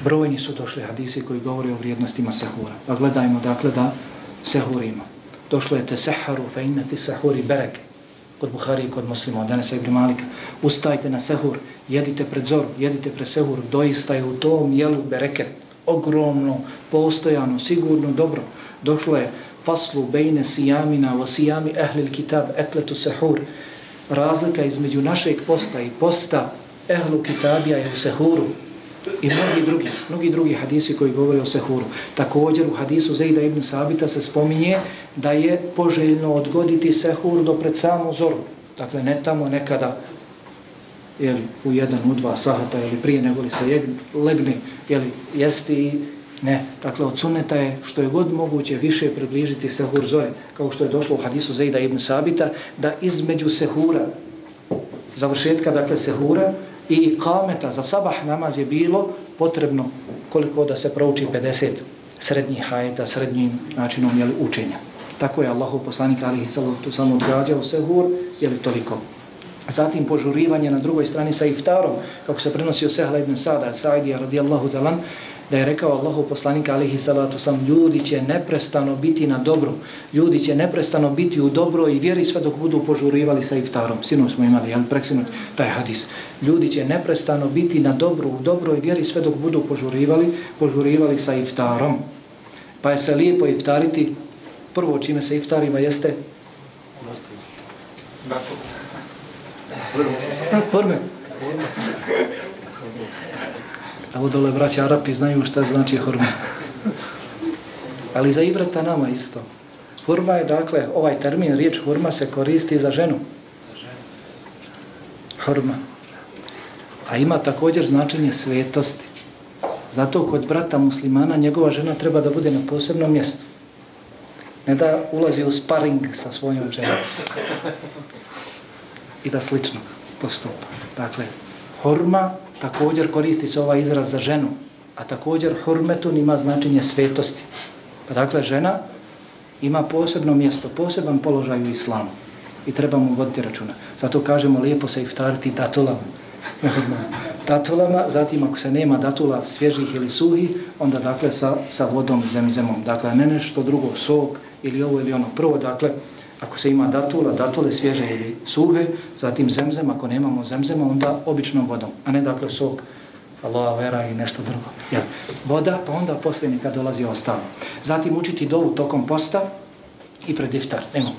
Brojni su došli hadisi koji govore o vrijednostima sehura. Pa gledajmo, dakle, da sehurimo. Došlo je te seharu, fe inne fi sehuri bereke Kod Buhari i kod muslima, od Denesa ibn Malika. Ustajte na sehur, jedite pred zoru, jedite pred sehur. Doista je u tom jelu bereket. Ogromno, postojano, sigurno, dobro. Došlo je faslu bejne sijamina, o sijami ehlil kitab, etletu sehur razlika između našeg posta i posta ehlu kitabija je u sehuru i mnogi drugi, mnogi drugi hadisi koji govore o sehuru. Također u hadisu Zejda ibn Sabita se spominje da je poželjno odgoditi sehur do pred samu zoru. Dakle, ne tamo nekada jeli, u jedan, u dva sahata ili prije nego li se legni jeli, jesti i Ne, dakle od sunneta je što je god moguće više približiti sehur zore, kao što je došlo u hadisu Zejda ibn Sabita, da između sehura, završetka dakle sehura i ikameta za sabah namaz je bilo potrebno koliko da se prouči 50 srednjih hajeta, srednjim načinom jeli, učenja. Tako je Allahu poslanik alihi salatu samo odgađao sehur, jeli toliko. Zatim požurivanje na drugoj strani sa iftarom, kako se prenosio Sehla ibn Sada, Sa'idija radijallahu talan, da je rekao Allahu poslanik alihi salatu sam, ljudi će neprestano biti na dobru, ljudi će neprestano biti u dobro i vjeri sve dok budu požurivali sa iftarom. Sinu smo imali, jel, preksinut taj hadis. Ljudi će neprestano biti na dobru, u dobro i vjeri sve dok budu požurivali, požurivali sa iftarom. Pa je se lijepo iftariti, prvo čime se iftarima jeste? Hurme. Evo dole braća Arapi znaju šta znači hurma. Ali za ibrata nama isto. Hurma je, dakle, ovaj termin, riječ hurma se koristi za ženu. Hurma. A ima također značenje svetosti. Zato kod brata muslimana njegova žena treba da bude na posebnom mjestu. Ne da ulazi u sparing sa svojom ženom. I da slično postupa. Dakle, hurma također koristi se ovaj izraz za ženu, a također hurmetun ima značenje svetosti. Pa dakle, žena ima posebno mjesto, poseban položaj u islamu i treba mu voditi računa. Zato kažemo lijepo se iftariti datulama. datulama, zatim ako se nema datula svježih ili suhih, onda dakle sa, sa vodom zemzemom. Dakle, ne nešto drugo, sok ili ovo ili ono. Prvo, dakle, ako se ima datula, datule svježe ili suhe, zatim zemzem, ako nemamo zemzema, onda običnom vodom, a ne dakle sok, aloe vera i nešto drugo. Ja. Voda, pa onda poslije kad dolazi ostalo. Zatim učiti dovu tokom posta i pred iftar. Nemo.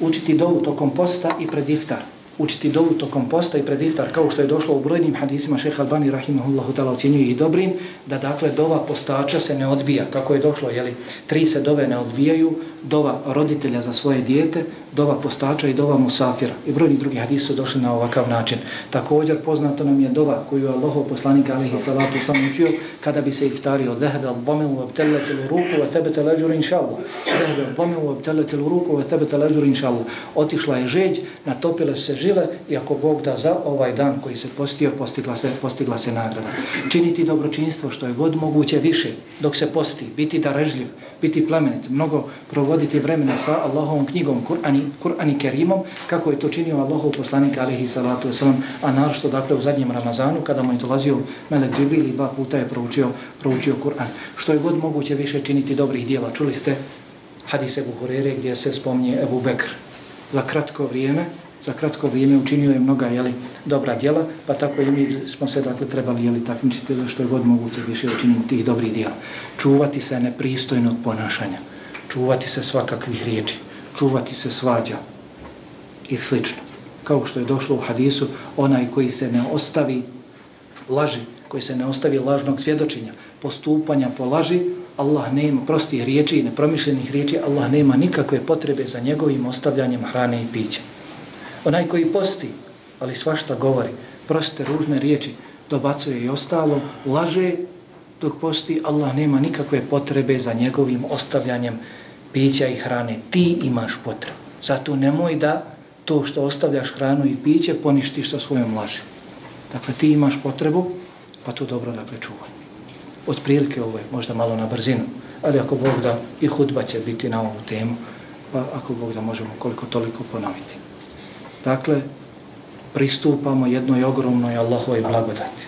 Učiti dovu tokom posta i pred iftar učiti dovu tokom posta i pred iftar, kao što je došlo u brojnim hadisima, šeha Albani, rahimahullahu ta'la, ocjenjuje i dobrim, da dakle dova postača se ne odbija, kako je došlo, jeli, tri se dove ne odbijaju, dova roditelja za svoje dijete, dova postača i dova musafira. I brojni drugi hadisi su došli na ovakav način. Također poznato nam je dova koju je Allahov poslanik alihi salatu sam učio kada bi se iftario dehbe al-dhameu abteletilu ruku wa tebete leđur inšallah. Dehbe al-dhameu abteletilu ruku wa tebete leđur inšallah. Otišla je žeđ, natopile se žile i ako Bog da za ovaj dan koji se postio, postigla se, postigla se nagrada. Činiti dobročinstvo što je god moguće više dok se posti, biti darežljiv, biti plemenit, mnogo provoditi vremena sa Allahovom knjigom Kur'an Kur'ani, i Kerimom, kako je to činio Allahov poslanik alihi salatu wasalam, a našto dakle u zadnjem Ramazanu, kada mu je dolazio Melek Džibril i dva puta je proučio, proučio Kur'an. Što je god moguće više činiti dobrih dijela. Čuli ste hadise Buhurere gdje se spomnije Ebu Bekr. Za kratko vrijeme za kratko vrijeme učinio je mnoga jeli, dobra djela, pa tako i mi smo se dakle trebali jeli, takmičiti da što je god moguće više učiniti tih dobrih djela. Čuvati se nepristojnog ponašanja, čuvati se svakakvih riječi, čuvati se svađa i slično. Kao što je došlo u hadisu, onaj koji se ne ostavi laži, koji se ne ostavi lažnog svjedočenja, postupanja po laži, Allah nema prostih riječi i nepromišljenih riječi, Allah nema nikakve potrebe za njegovim ostavljanjem hrane i pića. Onaj koji posti, ali svašta govori, proste ružne riječi, dobacuje i ostalo, laže dok posti, Allah nema nikakve potrebe za njegovim ostavljanjem pića i hrane. Ti imaš potrebu. Zato nemoj da to što ostavljaš hranu i piće poništiš sa svojom laži. Dakle, ti imaš potrebu, pa to dobro dakle, da prečuvaj. Od prilike ovo je možda malo na brzinu, ali ako Bog da i hudba će biti na ovu temu, pa ako Bog da možemo koliko toliko ponoviti. Dakle, pristupamo jednoj ogromnoj Allahovoj blagodati.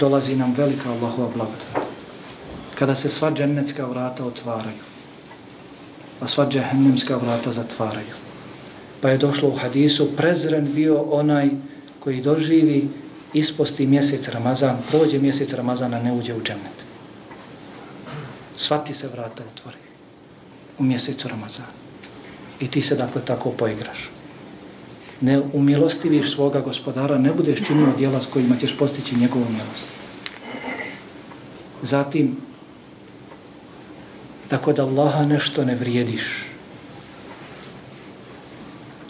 Dolazi nam velika Allahova blagodat. Kada se sva džennetska vrata otvaraju, a sva džehennemska vrata zatvaraju. Pa je došlo u hadisu, prezren bio onaj koji doživi isposti mjesec Ramazan, prođe mjesec Ramazana, ne uđe u džennet. Svati se vrata otvori u mjesecu Ramazana. I ti se dakle tako poigraš. Ne umilostiviš svoga gospodara, ne budeš činio dijela s kojima ćeš postići njegovu milost. Zatim, tako da Allaha nešto ne vrijediš,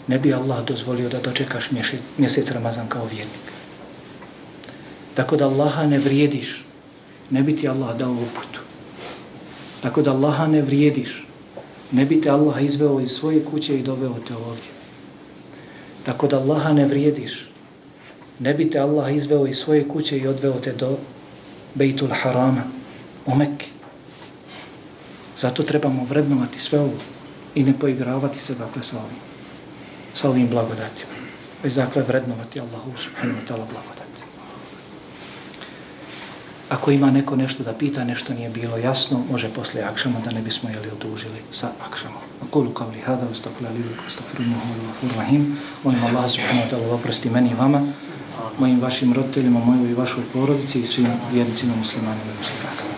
ne bi Allah dozvolio da dočekaš mjesec Ramazan kao vjernik. Tako da Allaha ne vrijediš, ne bi ti Allah dao uputu. Tako da Allaha ne vrijediš, ne bi te Allah izveo iz svoje kuće i doveo te ovdje. Tako da Allaha ne vrijediš, ne bi te Allah izveo iz svoje kuće i odveo te do Bejtul Harama, u Mekke. Zato trebamo vrednovati sve ovo i ne poigravati se dakle sa ovim, sa ovim blagodatima. Već dakle vrednovati Allahu subhanahu wa ta'ala blagodat. Ako ima neko nešto da pita, nešto nije bilo jasno, može posle akšama da ne bismo jeli odužili sa akšama. Akulu kavli hada, ustakula li liko, ustakfirinu, hvala, fur, rahim. Molim Allah subhanahu wa ta'ala oprosti meni i vama, mojim vašim roditeljima, mojoj i vašoj porodici i svim vjednicima muslimanima i muslimanima.